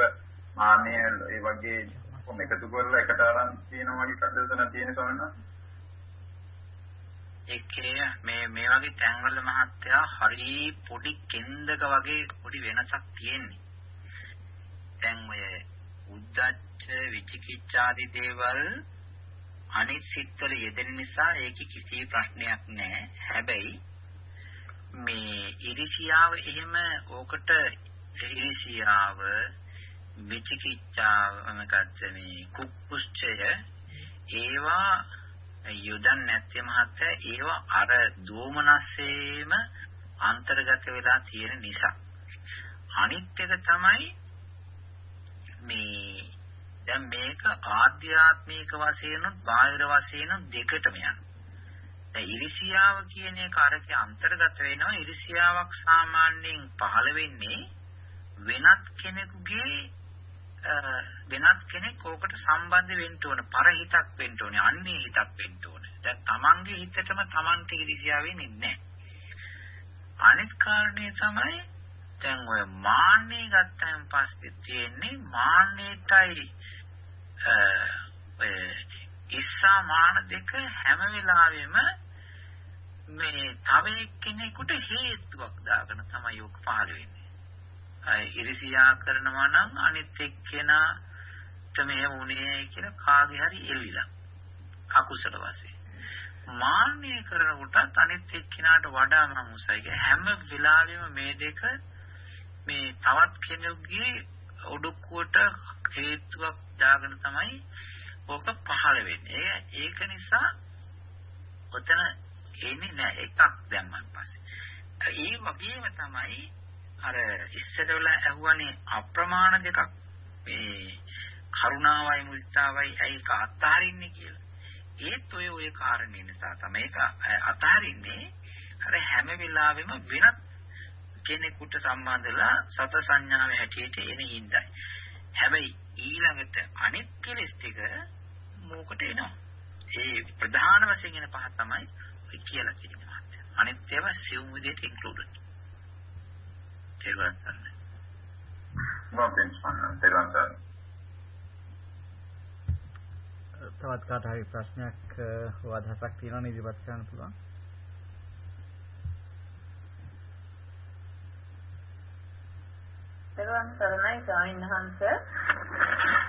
මාන්නය ඒ වගේ කොහොම එකතු කරලා එකට අරන් තියෙනවා වගේ කඩදතන තියෙන සවන්න ඒකේ මේ මේ වගේ තැන්වල මහත්තයා හරි පොඩි කෙන්දක වගේ පොඩි වෙනසක් තියෙන්නේ දැන් ඔය උද්දච්ච විචිකිච්ඡාදී දේවල් අනිත් සිත්වල යෙදෙන නිසා ඒකේ කිසි ප්‍රශ්නයක් නැහැ. හැබැයි මේ ඉරිසියාව එහෙම ඕකට ඉරිසියාව විචිකිච්ඡාව මොකක්ද මේ කුක්කුච්චය ඒවා යොදන් නැත්තේ මහත්තයා ඒවා අර දෝමනස්සේම අන්තර්ගත වෙලා තියෙන නිසා අනිත් එක තමයි මේ දැන් මේක ආධ්‍යාත්මික වශයෙන් උත් බාහිර වශයෙන් උත් දෙකටම යනවා. දැන් ඉරිසියාව කියන එක අරකේ අන්තර්ගත වෙනවා. ඉරිසියාවක් සාමාන්‍යයෙන් පහළ වෙන්නේ වෙනත් කෙනෙකුගේ වෙනත් කෙනෙක් ඕකට සම්බන්ධ වෙන්න ඕන පරහිතක් වෙන්න ඕනේ අන්නේ හිතක් වෙන්න ඕනේ දැන් තමන්ගේ හිතටම තමන්ට ඉරිසියා වෙන්නේ නැහැ අනිත් කාරණේ තමයි දැන් ඔය මාන්නේ ගත්තන් පස්සේ තියෙන්නේ මාන්නේටයි ඔය ඉස්සා මාන දෙක හැම වෙලාවෙම මේ තව එක්කෙනෙකුට හේතුවක් දාගෙන තමයි ඔක පහළ වෙන්නේ. අය ඉරිසියා කරනවා නම් අනිත් එක්කෙනාට මෙහෙම වුණේ කියලා කාගේ හරි එල්ලිලා. අකුසල වශයෙන්. මාන්නය කරනකොටත් අනිත් එක්කෙනාට වඩා මම උසයි. හැම වෙලාවෙම මේ දෙක මේ තවත් කෙනෙකුගේ ඔඩොක්කුවට හේතුවක් දාගෙන තමයි ඕක පහළ වෙන්නේ. ඒක නිසා ඔතන එන්නේ නැහැ එකක් දැම්මන් පස්සේ. ඒ වගේම තමයි අර ඉස්සරවලා ඇහුවනේ අප්‍රමාණ දෙකක් මේ කරුණාවයි මුදිතාවයි ඒක අත්හරින්නේ කියලා. ඒත් ඔය ඔය කාරණේ නිසා තමයි ඒක අතහරින්නේ අර හැම වෙලාවෙම වෙනත් කෙනෙකුට සම්බන්ධලා සත සංඥාවේ හැටියට එන හිඳයි. හැබැයි ඊළඟට අනිත් කෙලස් ටික මෝකට එනවා. ඒ ප්‍රධාන වශයෙන් එන පහ තමයි ඔය කියලා කියන්නේ මාත්‍ය. අනිත් ඒවා සිවුම් විදිහට ඉන්ක්ලූඩඩ්. තේරුම් ගන්න. මොකෙන් සම්මත තේරුම් ගන්න. තවත් කාට හරි ප්‍රශ්නයක් හෝ අදහසක් තියෙනවා නේද ඉවත් කරන්න පුළුවන්. තෙරුවන් සරණයි ස්වාමීන් වහන්සේ.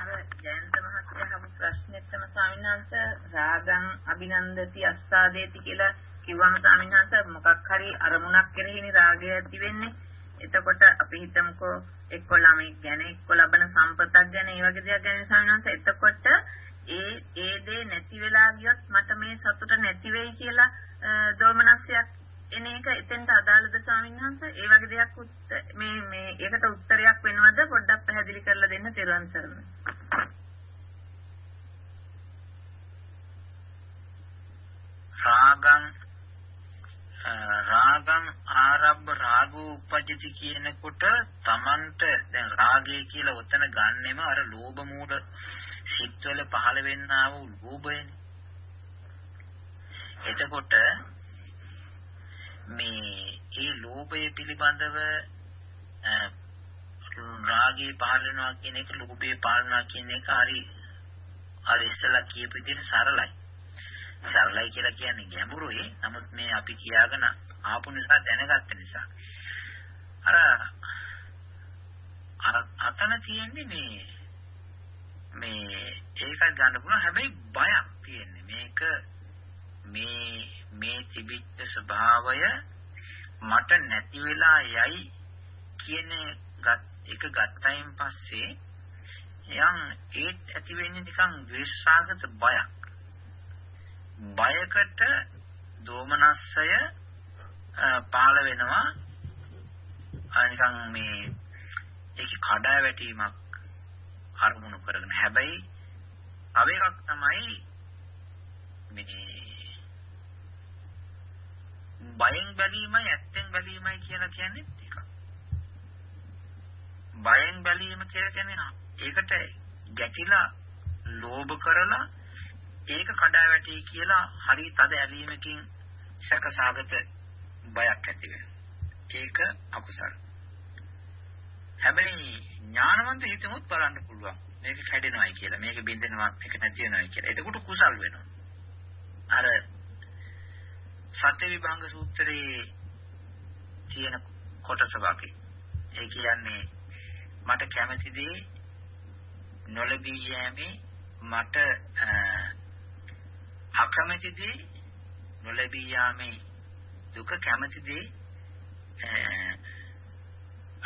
අර ජයන්ත මහත්තයා අහපු ප්‍රශ්නෙත් තම ස්වාමීන් වහන්සේ රාගං අභිනන්දති අස්සාදේති කියලා කිව්වම ස්වාමීන් වහන්සේ මොකක් හරි අරමුණක් කෙරෙහිනේ රාගය ඇති වෙන්නේ. එතකොට අපි හිතමුකෝ එක්ක ළමෙක් ගැන එක්ක ලබන සම්පතක් ගැන ඒ වගේ දේවල් ගැන ස්වාමීන් වහන්සේ එතකොට ඒ ඒ දේ නැති වෙලා ගියොත් මට මේ සතුට නැති වෙයි කියලා දෝමනස්යක් එන එක එතෙන්ට අදාළද ස්වාමීන් වහන්සේ? ඒ වගේ දෙයක් මේ මේ ඒකට උත්තරයක් වෙනවද? පොඩ්ඩක් පැහැදිලි කරලා දෙන්න තෙරුවන් සරණයි. රාගං රාගං ආරබ්බ රාගෝ උපජ්ජති කියනකොට Tamanට දැන් රාගය කියලා උතන ගන්නෙම අර ලෝභ මූඩ සිත්වල පහළ වෙන්නා වූ ලෝභයනේ. එතකොට මේ ඒ ලෝභය පිළිබඳව රාගය පහළ වෙනවා කියන එක ලෝභය පහළ වෙනවා කියන එක හරි අර ඉස්සලා කියපු විදිහට සරලයි. සරලයි කියලා කියන්නේ ගැඹුරුයි. නමුත් මේ අපි කියාගෙන ආපු නිසා දැනගත්ත නිසා අර අර අතන තියෙන්නේ මේ මේ ඒක ගන්න පුළුවන්. හැබැයි බයක් තියෙන්නේ. මේක මේ මේ තිබිච්ච ස්වභාවය මට නැති වෙලා යයි කියන එක ගත්තයින් පස්සේ යම් ඒත් ඇති වෙන්නේ නිකන් ද්වේෂාගත බයක්. බයකට දෝමනස්සය පාළ වෙනවා. නිකන් මේ ඒකේ කඩා වැටීමක් අරමුණු කරගෙන. හැබැයි තව එකක් තමයි මේ බයෙන් බැලීමයි ඇත්තෙන් බැලීමයි කියලා කියන්නේ එකක්. බයෙන් බැලීම කියලා කියන්නේ ඒකට ගැටිලා ලෝභ කරලා ඒක කඩා වැටි කියලා හරි තද ඇලීමකින් සැකසාගත බයක් ඇති ඒක අකුසල. හැබැයි ඥානවන්ත හිතමුත් බලන්න පුළුවන්. මේක කැඩෙනවයි කියලා, මේක බින්දෙනවා, මේක නැති වෙනවයි කියලා. එතකොට කුසල් වෙනවා. අර සත්‍ය විභංග සූත්‍රයේ තියෙන කොටස වගේ. ඒ කියන්නේ මට කැමති දේ නොලැබී යෑමේ මට අකමැති දේ නොලැබී යාමේ දුක කැමති දේ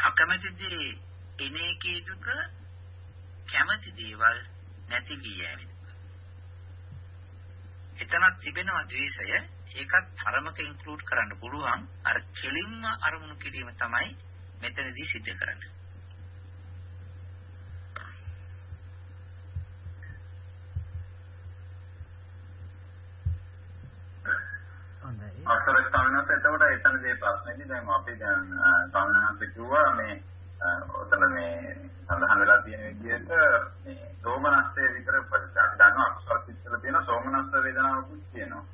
අකමැති දේ එනේකේ දුක කැමති දේවල් නැති වී යෑමේ එතනක් තිබෙනවා ද්වේෂය. ඒකත් තරමක ඉන්ක්ලූඩ් කරන්න පුළුවන්. අර කෙලින්ම අරමුණු කිරීම තමයි මෙතනදී සිද්ධ කරන්නේ හොඳයි අසර ස්වාමීන් වහන්සේ එතකොට එතනදී ප්‍රශ්නේදී දැන් අපි දැන් ස්වාමීන් වහන්සේ කිව්වා මේ ඔතන මේ සඳහන් වෙලා තියෙන විදිහට මේ සෝමනස්සේ විතර අපි දන්නවා අකුසල සිත්වල තියෙන සෝමනස්ස වේදනාවකුත් තියෙනවා.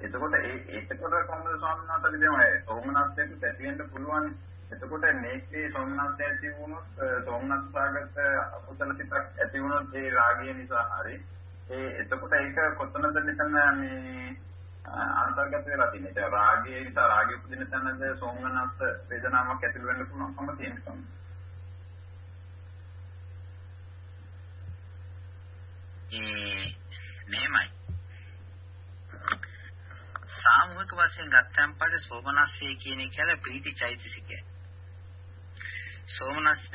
එතකොට ඒ ඒකට කොහොමද ස්වාමීන් වහන්සේ කියන්නේ සෝමනස්සයට ඇති වෙන්න පුළුවන් එතකොට මේකේ සෝමනස්ස ඇති වුණොත් සෝමනස්සාගත අකුසල සිතක් ඇති වුණොත් ඒ රාගය නිසා හරි ඒ එතකොට ඒක කොතනද මෙතන මේ අන්තර්ගත වෙලා තියෙන්නේ. ඒ රාගයේ නිසා රාගය උපදින තැනද සෝමනස්ස වේදනාවක් ඇතිව වෙන්න පුළුවන්කම තියෙනවා. ඒ මෙහෙමයි. සාමූහික වශයෙන් ගත්තන් පස්සේ සෝමනස්සේ කියන එක කියලා ප්‍රීති චෛතසිකය. සෝමනස්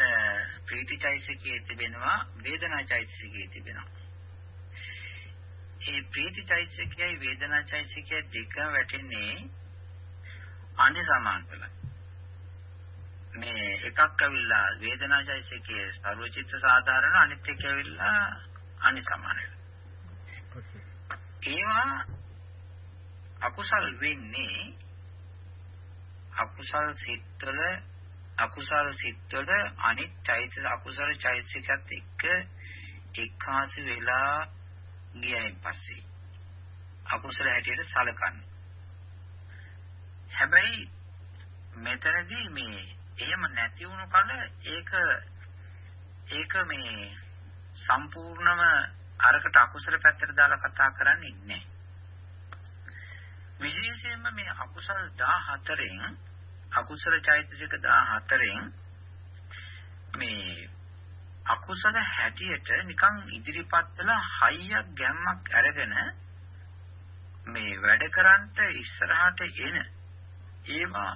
ප්‍රීති චෛතසිකයේ තිබෙනවා වේදනා චෛතසිකයේ තිබෙනවා. ඒ ප්‍රීති චෛතසිකයයි වේදනා චෛතසිකයයි දෙක වැටෙන්නේ අනි සමාන වෙලා. මේ එකක් ඇවිල්ලා වේදනා චෛතසිකයේ සර්වචිත්ත සාධාරණ අනිත් එක ඇවිල්ලා අනි සමාන ඒවා අකුසල් වෙන්නේ අකුසල් සිත්වල අකුසල් සිත්වල අනිත් චෛතසික අකුසල චෛතසිකත් එක්ක එක්කාසු වෙලා ගියයින් පස්සේ අකුසල හැටියට සලකන්නේ. හැබැයි මෙතනදී මේ එහෙම නැති වුණු කල ඒක ඒක මේ සම්පූර්ණම අරකට අකුසල පැත්තට දාලා කතා කරන්නේ නැහැ. විශේෂයෙන්ම මේ අකුසල 14න් අකුසල චෛතසික 14න් මේ අකුසල හැටියට නිකන් ඉදිරිපත් වෙලා හයියක් ගැම්මක් අරගෙන මේ වැඩ කරන්ට ඉස්සරහට එන ඒවා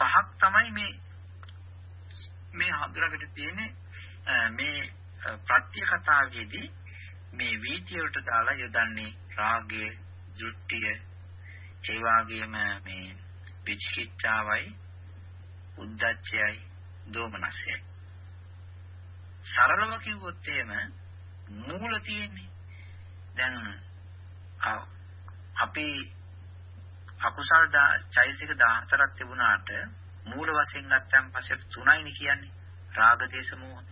පහක් තමයි මේ මේ හඳුරකට තියෙන්නේ මේ ප්‍රත්‍ය කතාවේදී මේ වීතියට දාලා යොදන්නේ රාගය, දෘෂ්ටිය, ඒ වගේම මේ විචිකිච්ඡාවයි, උද්ධච්චයයි, දෝමනසයයි. සරලව කිව්වොත් එහෙම මූල තියෙන්නේ. දැන් අපි අකුසල් චෛතසික 14ක් තිබුණාට මූල වශයෙන් ගත්තන් පස්සේ තුනයිනේ කියන්නේ. රාග දේශ මොහ.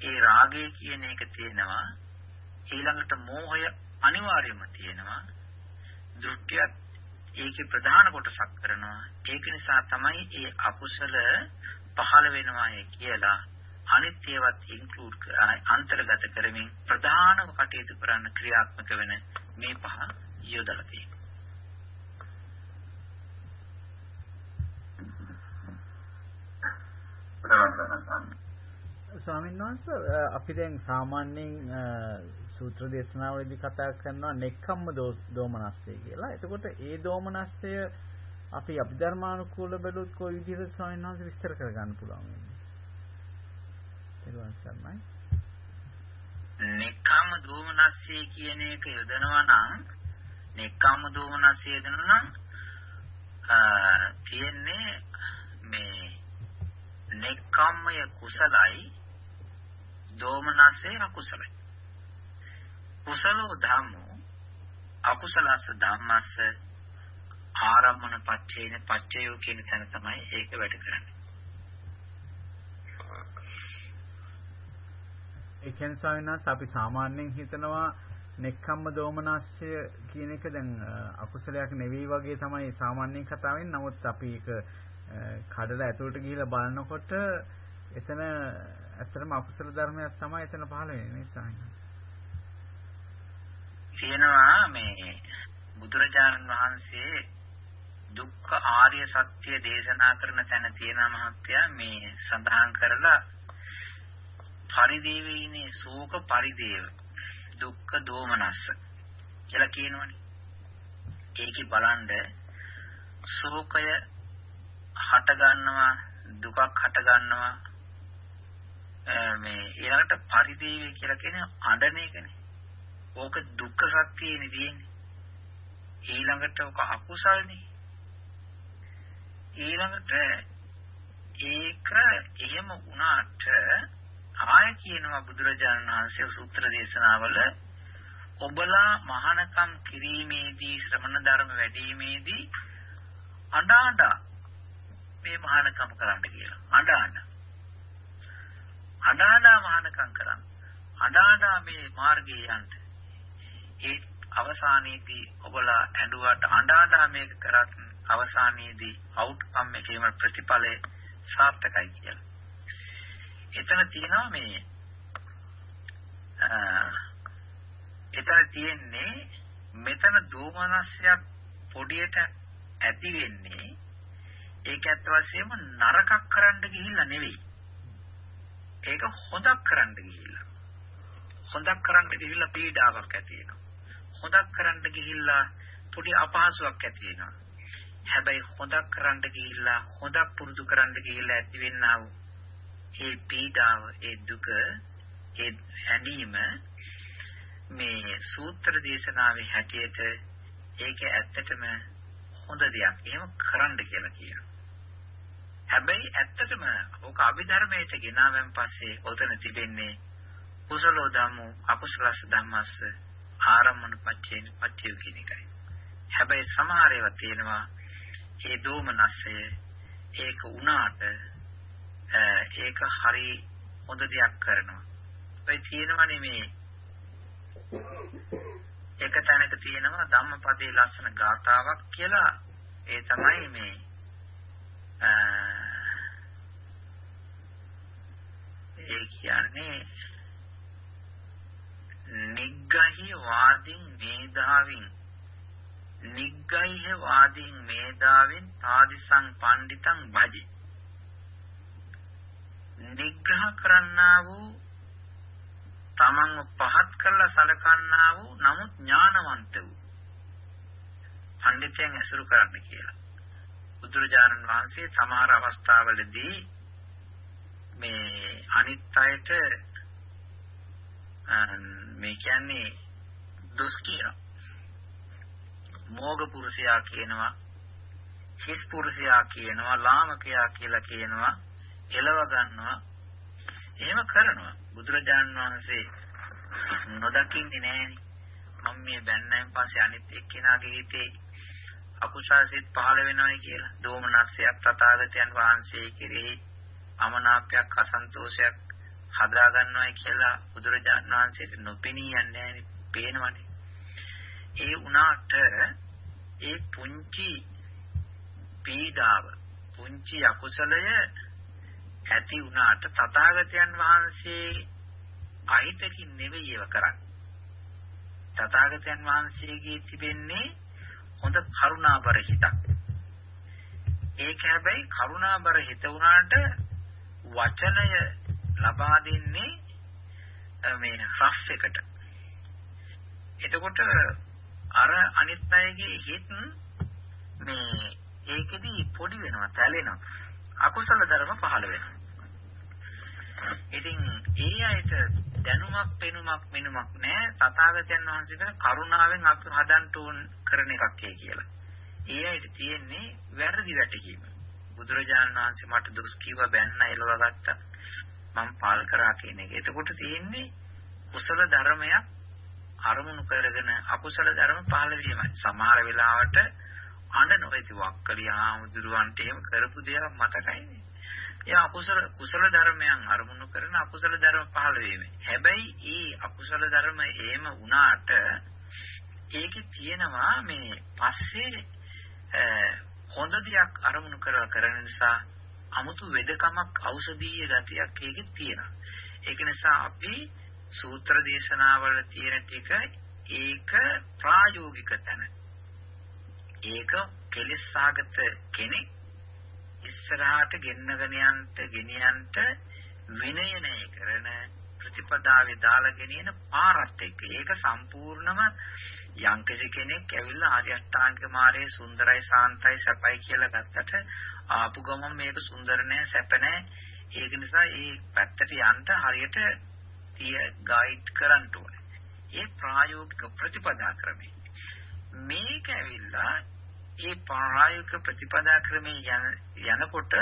ඒ රාගය කියන එක තියෙනවා ඊළඟට මෝහය අනිවාර්යයෙන්ම තියෙනවා දෘෂ්ටියත් ඒකේ ප්‍රධාන කොටසක් කරනවා ඒක නිසා තමයි ඒ අකුසල පහළ වෙනවා කියලා අනිත් ඒවත් ඉන්ක්ලූඩ් අන්තර්ගත කරමින් ප්‍රධානම කටයුතු කරන්න ක්‍රියාත්මක වෙන මේ පහ යොදලා තියෙනවා ස්වාමීන් වහන්සේ අපි දැන් සාමාන්‍යයෙන් සූත්‍ර දේශනාවලදී කතා කරනවා නෙක්ඛම්ම දෝමනස්සය කියලා. එතකොට ඒ දෝමනස්සය අපි අභිධර්මානුකූල බැලුවොත් කොයි විදිහට ස්වාමීන් වහන්සේ විස්තර කරගන්න පුළුවන් වෙන්නේ? ඊළඟ සම්මයි. නෙක්ඛම්ම දෝමනස්සය කියන එක යොදනවා නම් නෙක්ඛම්ම දෝමනස්සය යොදනවා නම් තියෙන්නේ මේ නෙක්ඛම්මය කුසලයි දෝමනස්සේ අකුසලයි. කුසලෝ ධම්මෝ අකුසලස්ස ධම්මස්ස ආරම්මන පච්චේන පච්චයෝ කියන තැන තමයි ඒක වැඩ කරන්නේ. ඒ කියන්නේ ස්වාමීන් වහන්සේ අපි සාමාන්‍යයෙන් හිතනවා නෙක්ඛම්ම දෝමනස්සය කියන එක දැන් අකුසලයක් නෙවෙයි වගේ තමයි සාමාන්‍යයෙන් කතා වෙන්නේ. නමුත් අපි ඒක කඩලා ඇතුළට ගිහිලා බලනකොට එතන ඇත්තටම අකුසල ධර්මයක් තමයි එතන පහළ වෙන්නේ නේ සාහිණ. කියනවා මේ බුදුරජාණන් වහන්සේ දුක්ඛ ආර්ය සත්‍ය දේශනා කරන තැන තියෙන මහත්ය මේ සඳහන් කරලා පරිදේවීනේ ශෝක පරිදේව දුක්ඛ දෝමනස්ස කියලා කියනවනේ. ඒකේ බලන්න ශෝකය හට ගන්නවා දුකක් හට ගන්නවා මේ ඊළඟට පරිදේවය කියලා කියන්නේ අඬන එකනේ. ඕක දුක්ඛ සත්‍යයනේ තියෙන්නේ. ඊළඟට ඕක අකුසල්නේ. ඊළඟට ඒක එහෙම වුණාට ආය කියනවා බුදුරජාණන් වහන්සේ සූත්‍ර දේශනාවල ඔබලා මහානකම් කිරීමේදී ශ්‍රමණ ධර්ම වැඩිීමේදී අඬ අඬ මේ මහානකම් කරන්න කියලා. අඬාන. අඬානා මහානකම් කරන්න. අඬානා මේ මාර්ගයේ යන්න. ඒ අවසානයේදී ඔබලා ඇඬුවට අඬානා මේක කරත් අවසානයේදී අවුට්කම් එකේම ප්‍රතිඵලය සාර්ථකයි කියලා. එතන තියෙනවා මේ එතන තියෙන්නේ මෙතන දෝමනස්යක් පොඩියට ඇති වෙන්නේ ඒක ඇත්ත වශයෙන්ම නරකක් කරන්න ගිහිල්ලා නෙවෙයි. ඒක හොදක් කරන්න ගිහිල්ලා. හොදක් කරන්න ගිහිල්ලා පීඩාවක් ඇති වෙනවා. හොදක් කරන්න ගිහිල්ලා පොඩි අපහසුයක් ඇති වෙනවා. හැබැයි හොදක් කරන්න ගිහිල්ලා හොදක් පුරුදු කරන්න ගිහිල්ලා ඇතිවෙනා වූ ඒ පීඩාව, ඒ දුක, ඒ හැඬීම මේ සූත්‍ර දේශනාවේ හැටියට ඒක ඇත්තටම හොඳ දෙයක්. එහෙම කරන්න කියලා කියනවා. හැබැයි ඇත්තටම ඕක අභිධර්මයට ගෙනාවෙන් පස්සේ ඔතන තිබෙන්නේ කුසලෝ ධම්මෝ අකුසලස් ධම්මස්ස ආරම්මන පච්චේන පච්චය කියන එකයි. හැබැයි සමහර ඒවා තියෙනවා ඒ දෝමනස්සය ඒක උනාට ඒක හරි හොඳ දෙයක් කරනවා. ඔය තියෙනවනේ මේ එක තැනක තියෙනවා ධම්මපදයේ ලස්සන ගාතාවක් කියලා ඒ තමයි මේ ඒ කියන්නේ නිග්ගහි වාදින් මේධාවින් නිග්ගයිහ වාදීන් මේදාවෙන් තාදිසං පණ්ඩිතං භජි. නිග්‍රහ කරන්නා වූ තමන්ව පහත් කරලා සලකන්නා වූ නමුත් ඥානවන්ත වූ. පඬිතයන් ඇසුරු කරන්න කියලා. බුදුරජාණන් වහන්සේ සමහර අවස්ථාවලදී මේ අනිත් අයට මේ කියන්නේ දුස් කියනවා මෝග පුරුෂයා කියනවා හිස් පුරුෂයා කියනවා ලාමකයා කියලා කියනවා එලව ගන්නවා. එහෙම කරනවා. බුදුරජාණන් වහන්සේ නොදකින්නේ නෑනේ මම මේ බැන්නයින් පස්සේ අනිත් එක්කෙනාගේ හිතේ අකුසාසිත පහළ වෙනවයි කියලා. දෝමනස්සයක් තථාගතයන් වහන්සේ කෙරෙහි අමනාපයක් අසන්තෝෂයක් හදා ගන්නවයි කියලා බුදුරජාණන් වහන්සේට නොපෙනී යන්නේ නෑනේ පේනවනේ. ඒ උනාට ඒ පුංචි පීඩාව පුංචි අකුසලය ඇති වුණාට තථාගතයන් වහන්සේ අහිතකින් නෙවෙයි ඒව කරන්නේ. තථාගතයන් වහන්සේගේ තිබෙන්නේ හොඳ කරුණාබර හිතක්. ඒක හැබැයි කරුණාබර හිත වුණාට වචනය ලබා දෙන්නේ මේ රෆ් එකට. එතකොට අර අනිත් අයගේ හිත මේ ඒකෙදි පොඩි වෙනවා තැලෙනවා අකුසල ධර්ම පහළ වෙනවා ඉතින් ඒ අයට දැනුමක් පෙනුමක් මෙනුමක් නැහැ තථාගතයන් වහන්සේ කියන කරුණාවෙන් අපි හදන්න ඕන කරන එකක් කියලා. ඒ අයට තියෙන්නේ වැරදි වැටකීම. බුදුරජාණන් වහන්සේ මට දුස් කිව්ව බැන්න එලව ගත්තා. මම පාල් කරා කියන එක. එතකොට තියෙන්නේ කුසල ධර්මයක් අරමුණු කරගෙන අකුසල ධර්ම පහළ වීමයි. සමහර වෙලාවට අඬ නොවේති වක්කලිය ආමුදුරුවන්ට එහෙම කරපු දේවල් මතකයිනේ. ඒ අකුසල කුසල ධර්මයන් අරමුණු කරන අකුසල ධර්ම පහළ වීම. හැබැයි ඒ අකුසල ධර්ම එහෙම වුණාට ඒකේ තියෙනවා මේ පස්සේ හොඳ දෙයක් අරමුණු කරලා කරන නිසා 아무තු වෙදකමක් ඖෂධීය ගතියක් ඒකේ තියෙනවා. ඒක නිසා අපි සූත්‍ර දේශනාවල තියෙන ටික ඒක ප්‍රායෝගික තැන. ඒක කෙලෙසාගත කෙනෙක් ඉස්සරහට ගෙන්නගෙන යන්න ගෙනියන්ට විනයනය කරන ප්‍රතිපදාවේ දාලා ගෙනියන පාරත් එක්ක ඒක සම්පූර්ණම යම්කිසි කෙනෙක් ඇවිල්ලා ආර්ය අෂ්ටාංගික මාර්ගයේ සුන්දරයි සාන්තයි සැපයි කියලා ගත්තට ආපු ගමන් මේක සුන්දර නෑ සැප නෑ ඒක නිසා ඒ පැත්තට යන්න හරියට තිය ගයිඩ් කරන්න ඕනේ. ඒ ප්‍රායෝගික ප්‍රතිපදා ක්‍රමය. මේක ඇවිල්ලා ඒ ප්‍රායෝගික ප්‍රතිපදා ක්‍රමයේ යන යනකොට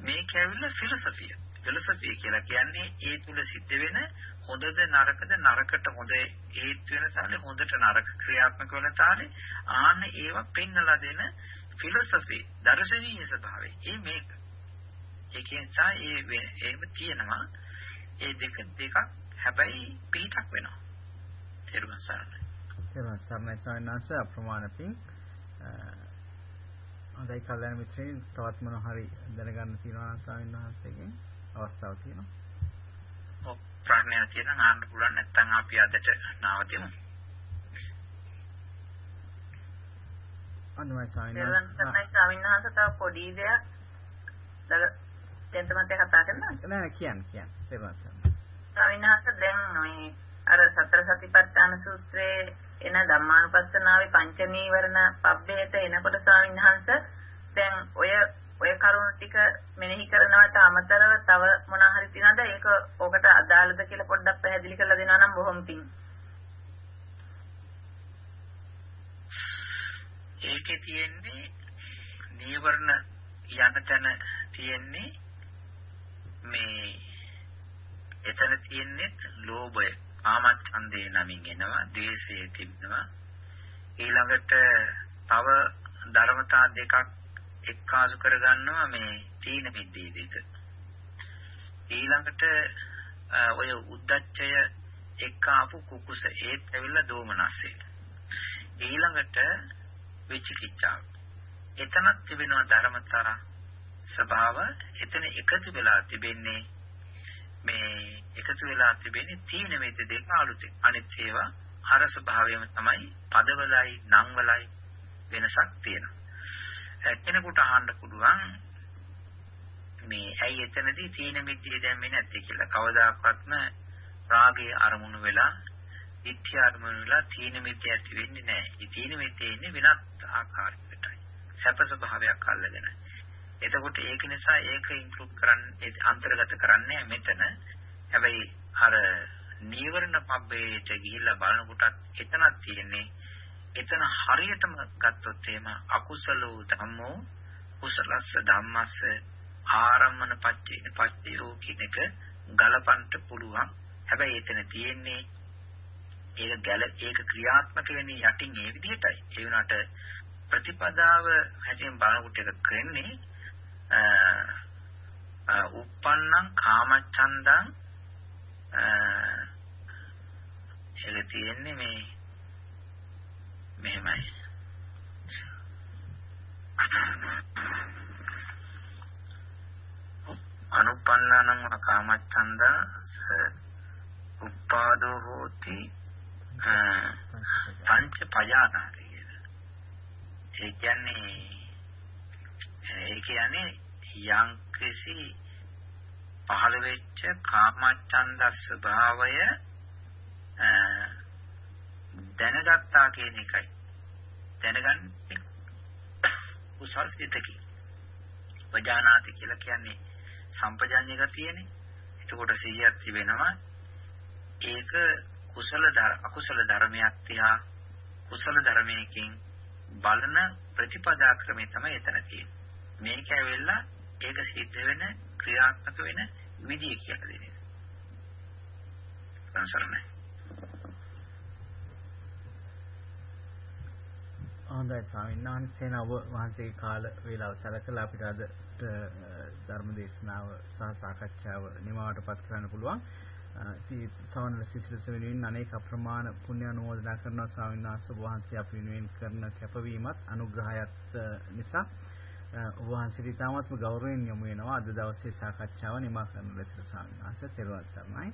මේක ඇවිල්ලා ෆිලොසොෆිය. ෆිලොසොෆිය කියලා කියන්නේ ඒ තුල සිද්ධ වෙන හොඳද නරකද නරකට හොඳ හේතු වෙන තාලේ හොඳට නරක ක්‍රියාත්මක වෙන තාලේ ආන්න ඒවා පෙන්නලා දෙන ෆිලොසොෆි දර්ශනීය ස්වභාවය. ඒ මේක. ඒකෙන් සා ඒ එහෙම තියෙනවා. ඒ දෙක දෙකක් හැබැයි පිටක් වෙනවා. තේරුම් ගන්න. තේරුම් ගන්න සායනස අප්‍රමාණ පිං හොඳයි කල්යනා මිත්‍රයන් තවත් මොන හරි දැනගන්න තියෙනවා නම් ස්වාමීන් වහන්සේගෙන් අවස්ථාවක් තියෙනවා. ඔව් ප්‍රශ්නයක් තියෙනවා අහන්න පුළුවන් නැත්නම් අපි අදට නවතිමු. අනුමයි ස්වාමීන් වහන්සේ. ස්වාමීන් වහන්සේ තව පොඩි දෙයක් දැන් තමයි කතා කරන්නේ. නෑ කියන්න කියන්න. තේරුම් ගන්න. ස්වාමීන් වහන්සේ දැන් මේ අර සතර සතිපට්ඨාන සූත්‍රයේ එන ධම්මානුපස්සනාවේ පංච නීවරණ පබ්බේත එනකොට ස්වාමීන් වහන්සේ දැන් ඔය ඔය කරුණු ටික මෙනෙහි කරනවට අමතරව තව මොනවා හරි තියනද ඒක ඔකට අදාළද කියලා පොඩ්ඩක් පැහැදිලි කරලා දෙනවා නම් බොහොම පිං. ඒකේ තියෙන්නේ නීවරණ යන තැන තියෙන්නේ මේ එතන තියෙන්නේ ලෝභය. කාමච්ඡන්දේ නමින් එනවා ද්වේෂය තිබෙනවා. ඊළඟට තව ධර්මතා දෙකක් එක්කාසු කරගන්නවා මේ තීන මිද්දේ දෙක ඊළඟට ඔය උද්දච්චය එක්ක ආපු කුකුස. ඒත් ඇවිල්ලා දෝමනස්සේ. ඊළඟට විචිකිච්ඡාව. එතනක් තිබෙනවා ධර්මතා ස්වභාව. එතන එකතු වෙලා තිබෙන්නේ මේ එකතු වෙලා තිබෙන්නේ තීන මේත දෙක අලුතෙන්. අනිත් ඒවා අර ස්වභාවයම තමයි පදවලයි නම්වලයි වෙනසක් තියෙනවා. කෙනෙකුට අහන්න පුළුවන් මේ ඇයි එතනදී තීන මිද්දේ දැම්මේ නැත්තේ කියලා. කවදාකවත්ම රාගයේ අරමුණු වෙලා ඉත්‍ය අරමුණු වෙලා තීන මිද්දේ ඇති වෙන්නේ නැහැ. ඒ තීන මිද්දේ ඉන්නේ වෙනත් ආකාරයකටයි. සැප ස්වභාවයක් අල්ලගෙන. එතකොට ඒක නිසා ඒක ඉන්ක්ලූඩ් කරන්නේ අන්තර්ගත කරන්නේ මෙතන. හැබැයි අර නීවරණ පබ්බේට ගිහිල්ලා බලනකොටත් එතනක් තියෙන්නේ එතන හරියටම ගත්තොත් එහෙම අකුසලෝ ධම්මෝ කුසලස්ස ධම්මස්ස ආරම්මන පච්චේ පච්චයෝ කියන එක ගලපන්න පුළුවන්. හැබැයි එතන තියෙන්නේ ඒක ගැල ඒක ක්‍රියාත්මක වෙන්නේ යටින් ඒ විදිහටයි. ඒ වුණාට ප්‍රතිපදාව හැටින් බලනකොට ඒක කරන්නේ උප්පන්නං කාමච්ඡන්දං ඒක තියෙන්නේ මේ මෙහෙමයි. අනුපන්නානං කාමච්ඡන්දා උපාදෝ හෝති පංච පජානාති. ඒ කියන්නේ ඒ කියන්නේ යම්කිසි පහළ වෙච්ච කාමච්ඡන්ද ස්වභාවය දැනගත්තා කියන එකයි. දැනගන්නේ කුසල් සිතකි. වජානාති කියලා කියන්නේ සම්පජාඤ්ඤ ගතියනේ. එතකොට සිහියක් තිබෙනවා. ඒක කුසල අකුසල ධර්මයක් තියා කුසල ධර්මයකින් බලන ප්‍රතිපදා ක්‍රමය තමයි එතන තියෙන්නේ. මේක ඇවිල්ලා ඒක සිද්ධ වෙන ක්‍රියාත්මක වෙන විදිය කියලා දෙන්නේ. සංසරණයි. හොඳයි ස්වාමීන් වහන්සේ නව වහන්සේගේ කාල වේලාව සැලකලා අපිට අද ධර්ම දේශනාව සහ සාකච්ඡාව නිමවටපත් කරන්න පුළුවන්. ඉතින් සවනල සිසිලස වෙනුවෙන් අනේක අප්‍රමාණ පුණ්‍ය අනුමෝදනා කරනවා ස්වාමීන් වහන්සේ වහන්සේ අපි වෙනුවෙන් කරන කැපවීමත් අනුග්‍රහයත් නිසා ඔබ වහන්සේට ඉතාමත්ම ගෞරවයෙන් යොමු වෙනවා අද දවසේ සාකච්ඡාව නිමා කරන ලෙස ස්වාමීන් වහන්සේ තෙරුවන් සරණයි.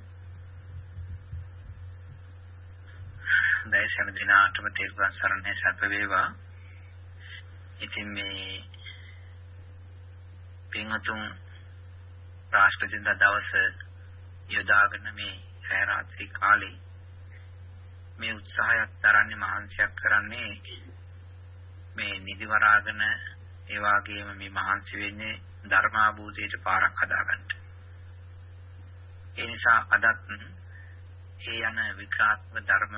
දැයි සෑම දිනාටම තෙරුවන් සරණයි සැප වේවා. ඉතින් මේ පින්තුන් රාष्ट्रපති දවස යොදාගෙන මේ රැ රාත්‍රී කාලේ මේ උත්සාහයක් දරන්නේ මහන්සියක් කරන්නේ මේ නිදි වරාගෙන ඒ වගේම මේ මහන්සි වෙන්නේ ධර්මාභූතයට පාරක් හදාගන්න. ඒ නිසා අදත් ඒ යන වික්‍රාත්මක ධර්ම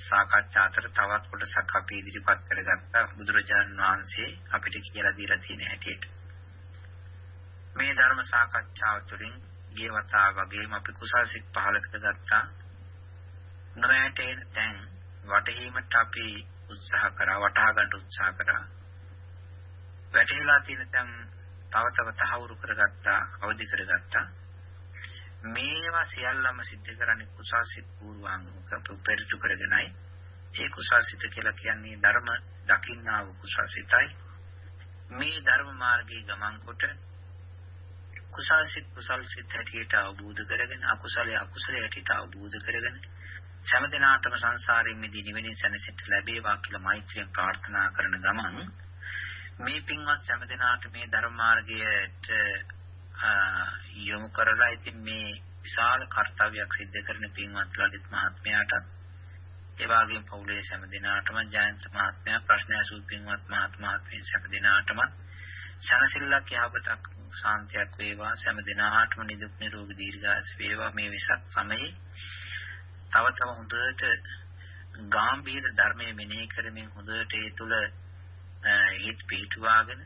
සාකච්ඡා අතර තවත් කොටසක් අපි ඉදිරිපත් කරගත්ත බුදුරජාණන් වහන්සේ අපිට කියලා දීලා තියෙන හැටියට. මේ ධර්ම සාකච්ඡාව තුළින් ගිය වතාව වගේම අපි කුසල් සිත් පහල කරගත්තා. නොයටේන තැන් වටහීමට අපි උත්සාහ කරා වටහා ගන්න උත්සාහ කරා වැටහිලා තියෙන තැන් තව තව තහවුරු කරගත්තා අවදි කරගත්තා. මේවා සියල්ලම සිද්ධ කරන්නේ කුසල් සිත් පූර්වාංගම පෙරටු කරගෙනයි. ඒ කුසල් සිත කියලා කියන්නේ ධර්ම දකින්නා වූ කුසල් සිතයි. මේ ධර්ම මාර්ගයේ ගමන් කොට කුසල් සිත් කුසල් සිත් හැටියට අවබෝධ කරගෙන අකුසලයේ අකුසලයේ හැටියට අවබෝධ කරගෙන සෑම දිනාටම සංසාරයෙන් මිදී නිවෙනින් සැනසෙන්න ලැබේවා කියලා මෛත්‍රියෙන් ප්‍රාර්ථනා කරන ගමන් මේ පින්වත් සෑම දිනාට මේ ධර්ම මාර්ගයට යොමු කරලා ඉතින් මේ විශාල කාර්යයක් සිද්ධ කරන පින්වත් ලලිත් මහත්මයාටත් ඒ වගේම පවුලේ සෑම දිනාටම ජයන්ත මහත්මයා ප්‍රශ්න අසූ පින්වත් මහත්මයාත් සෑම දිනාටම සනසිල්ලක් යහපතක් ශාන්තියක් වේවා. සෑම දිනාටම නිදුක් නිරෝගී දීර්ඝාස වේවා. මේ විසක් සමයේ තව තව හොඳට ගාම්භීර ධර්මයේ මෙනෙහි කරමින් හොඳට ඒ තුල හිත පිටුවාගෙන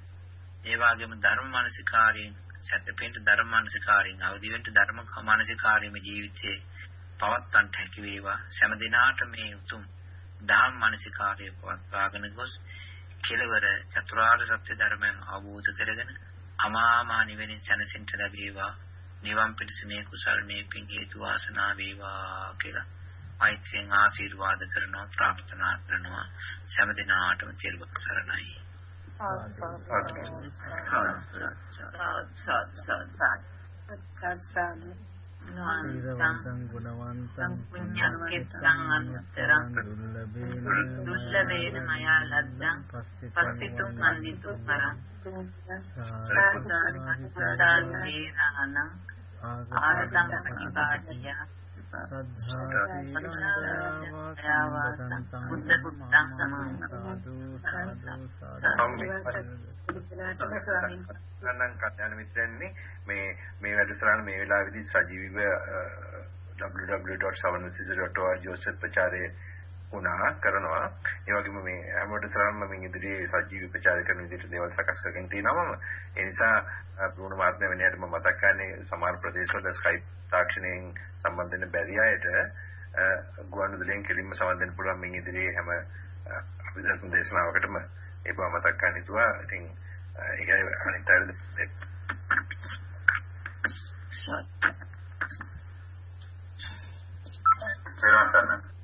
ඒ වගේම ධර්ම මානසිකාරයෙන් සැතපෙන්න ධර්ම මානසිකාරයෙන් අවදි වෙන්න ධර්ම මානසිකාරයේ ජීවිතේ පවත්වන්නට හැකි වේවා. සෑම දිනාට මේ උතුම් ධම්ම මානසිකාරය පවත්වාගෙන ගොස් කෙලවර චතුරාර්ය සත්‍ය ධර්මයන් අවබෝධ කරගෙන අමා මහ නිවෙනින් සැනසෙන්න ලැබේවා. නිවන් පිණිස මේ කුසල් මේ පින් හේතු වාසනා වේවා කියලා. මෛත්‍රියෙන් ආශිර්වාද කරනවා ප්‍රාර්ථනා කරනවා. සෑම දිනාටම තිරුවන් සරණයි. සීලවන්තං ගුණවන්තං පුඤ්ඤක්කෙත්තං අනුත්තරං දුල්ලභේන මයා ලද්දං පස්සිතුම් මන්දිතු පරං සාසාරිපදාන දේනහනං ආරතං පටිපාටිය බුද්ධ පුත්තං නන්නම් කල්‍යාණ මිත්‍රයන්නි මේ මේ වැඩසටහන මේ වෙලාවේදී සජීවීව uh, www.savanusisa.org ඔස්සේ ප්‍රචාරය වුණා කරනවා ඒ වගේම මේ හැම වැඩසටහනම මම ඉදිරියේ සජීවී ප්‍රචාර කරන විදිහට දේවල් සකස් කරගෙන මම ඒ නිසා බ්‍රුණ මාත්මය වෙනියට මම මතක් කරන්නේ සමහර ප්‍රදේශවල Skype තාක්ෂණයෙන් සම්බන්ධ වෙන බැරි අයට ගුවන්විදුලියෙන් කෙලින්ම සම්බන්ධ වෙන්න පුළුවන් මින් ඉදිරියේ හැම අභිධර්ම දේශනාවකටම ඒ බව මතක් කරන්න හිතුවා. ඉතින් ඒකයි අනිත් සර්. සර්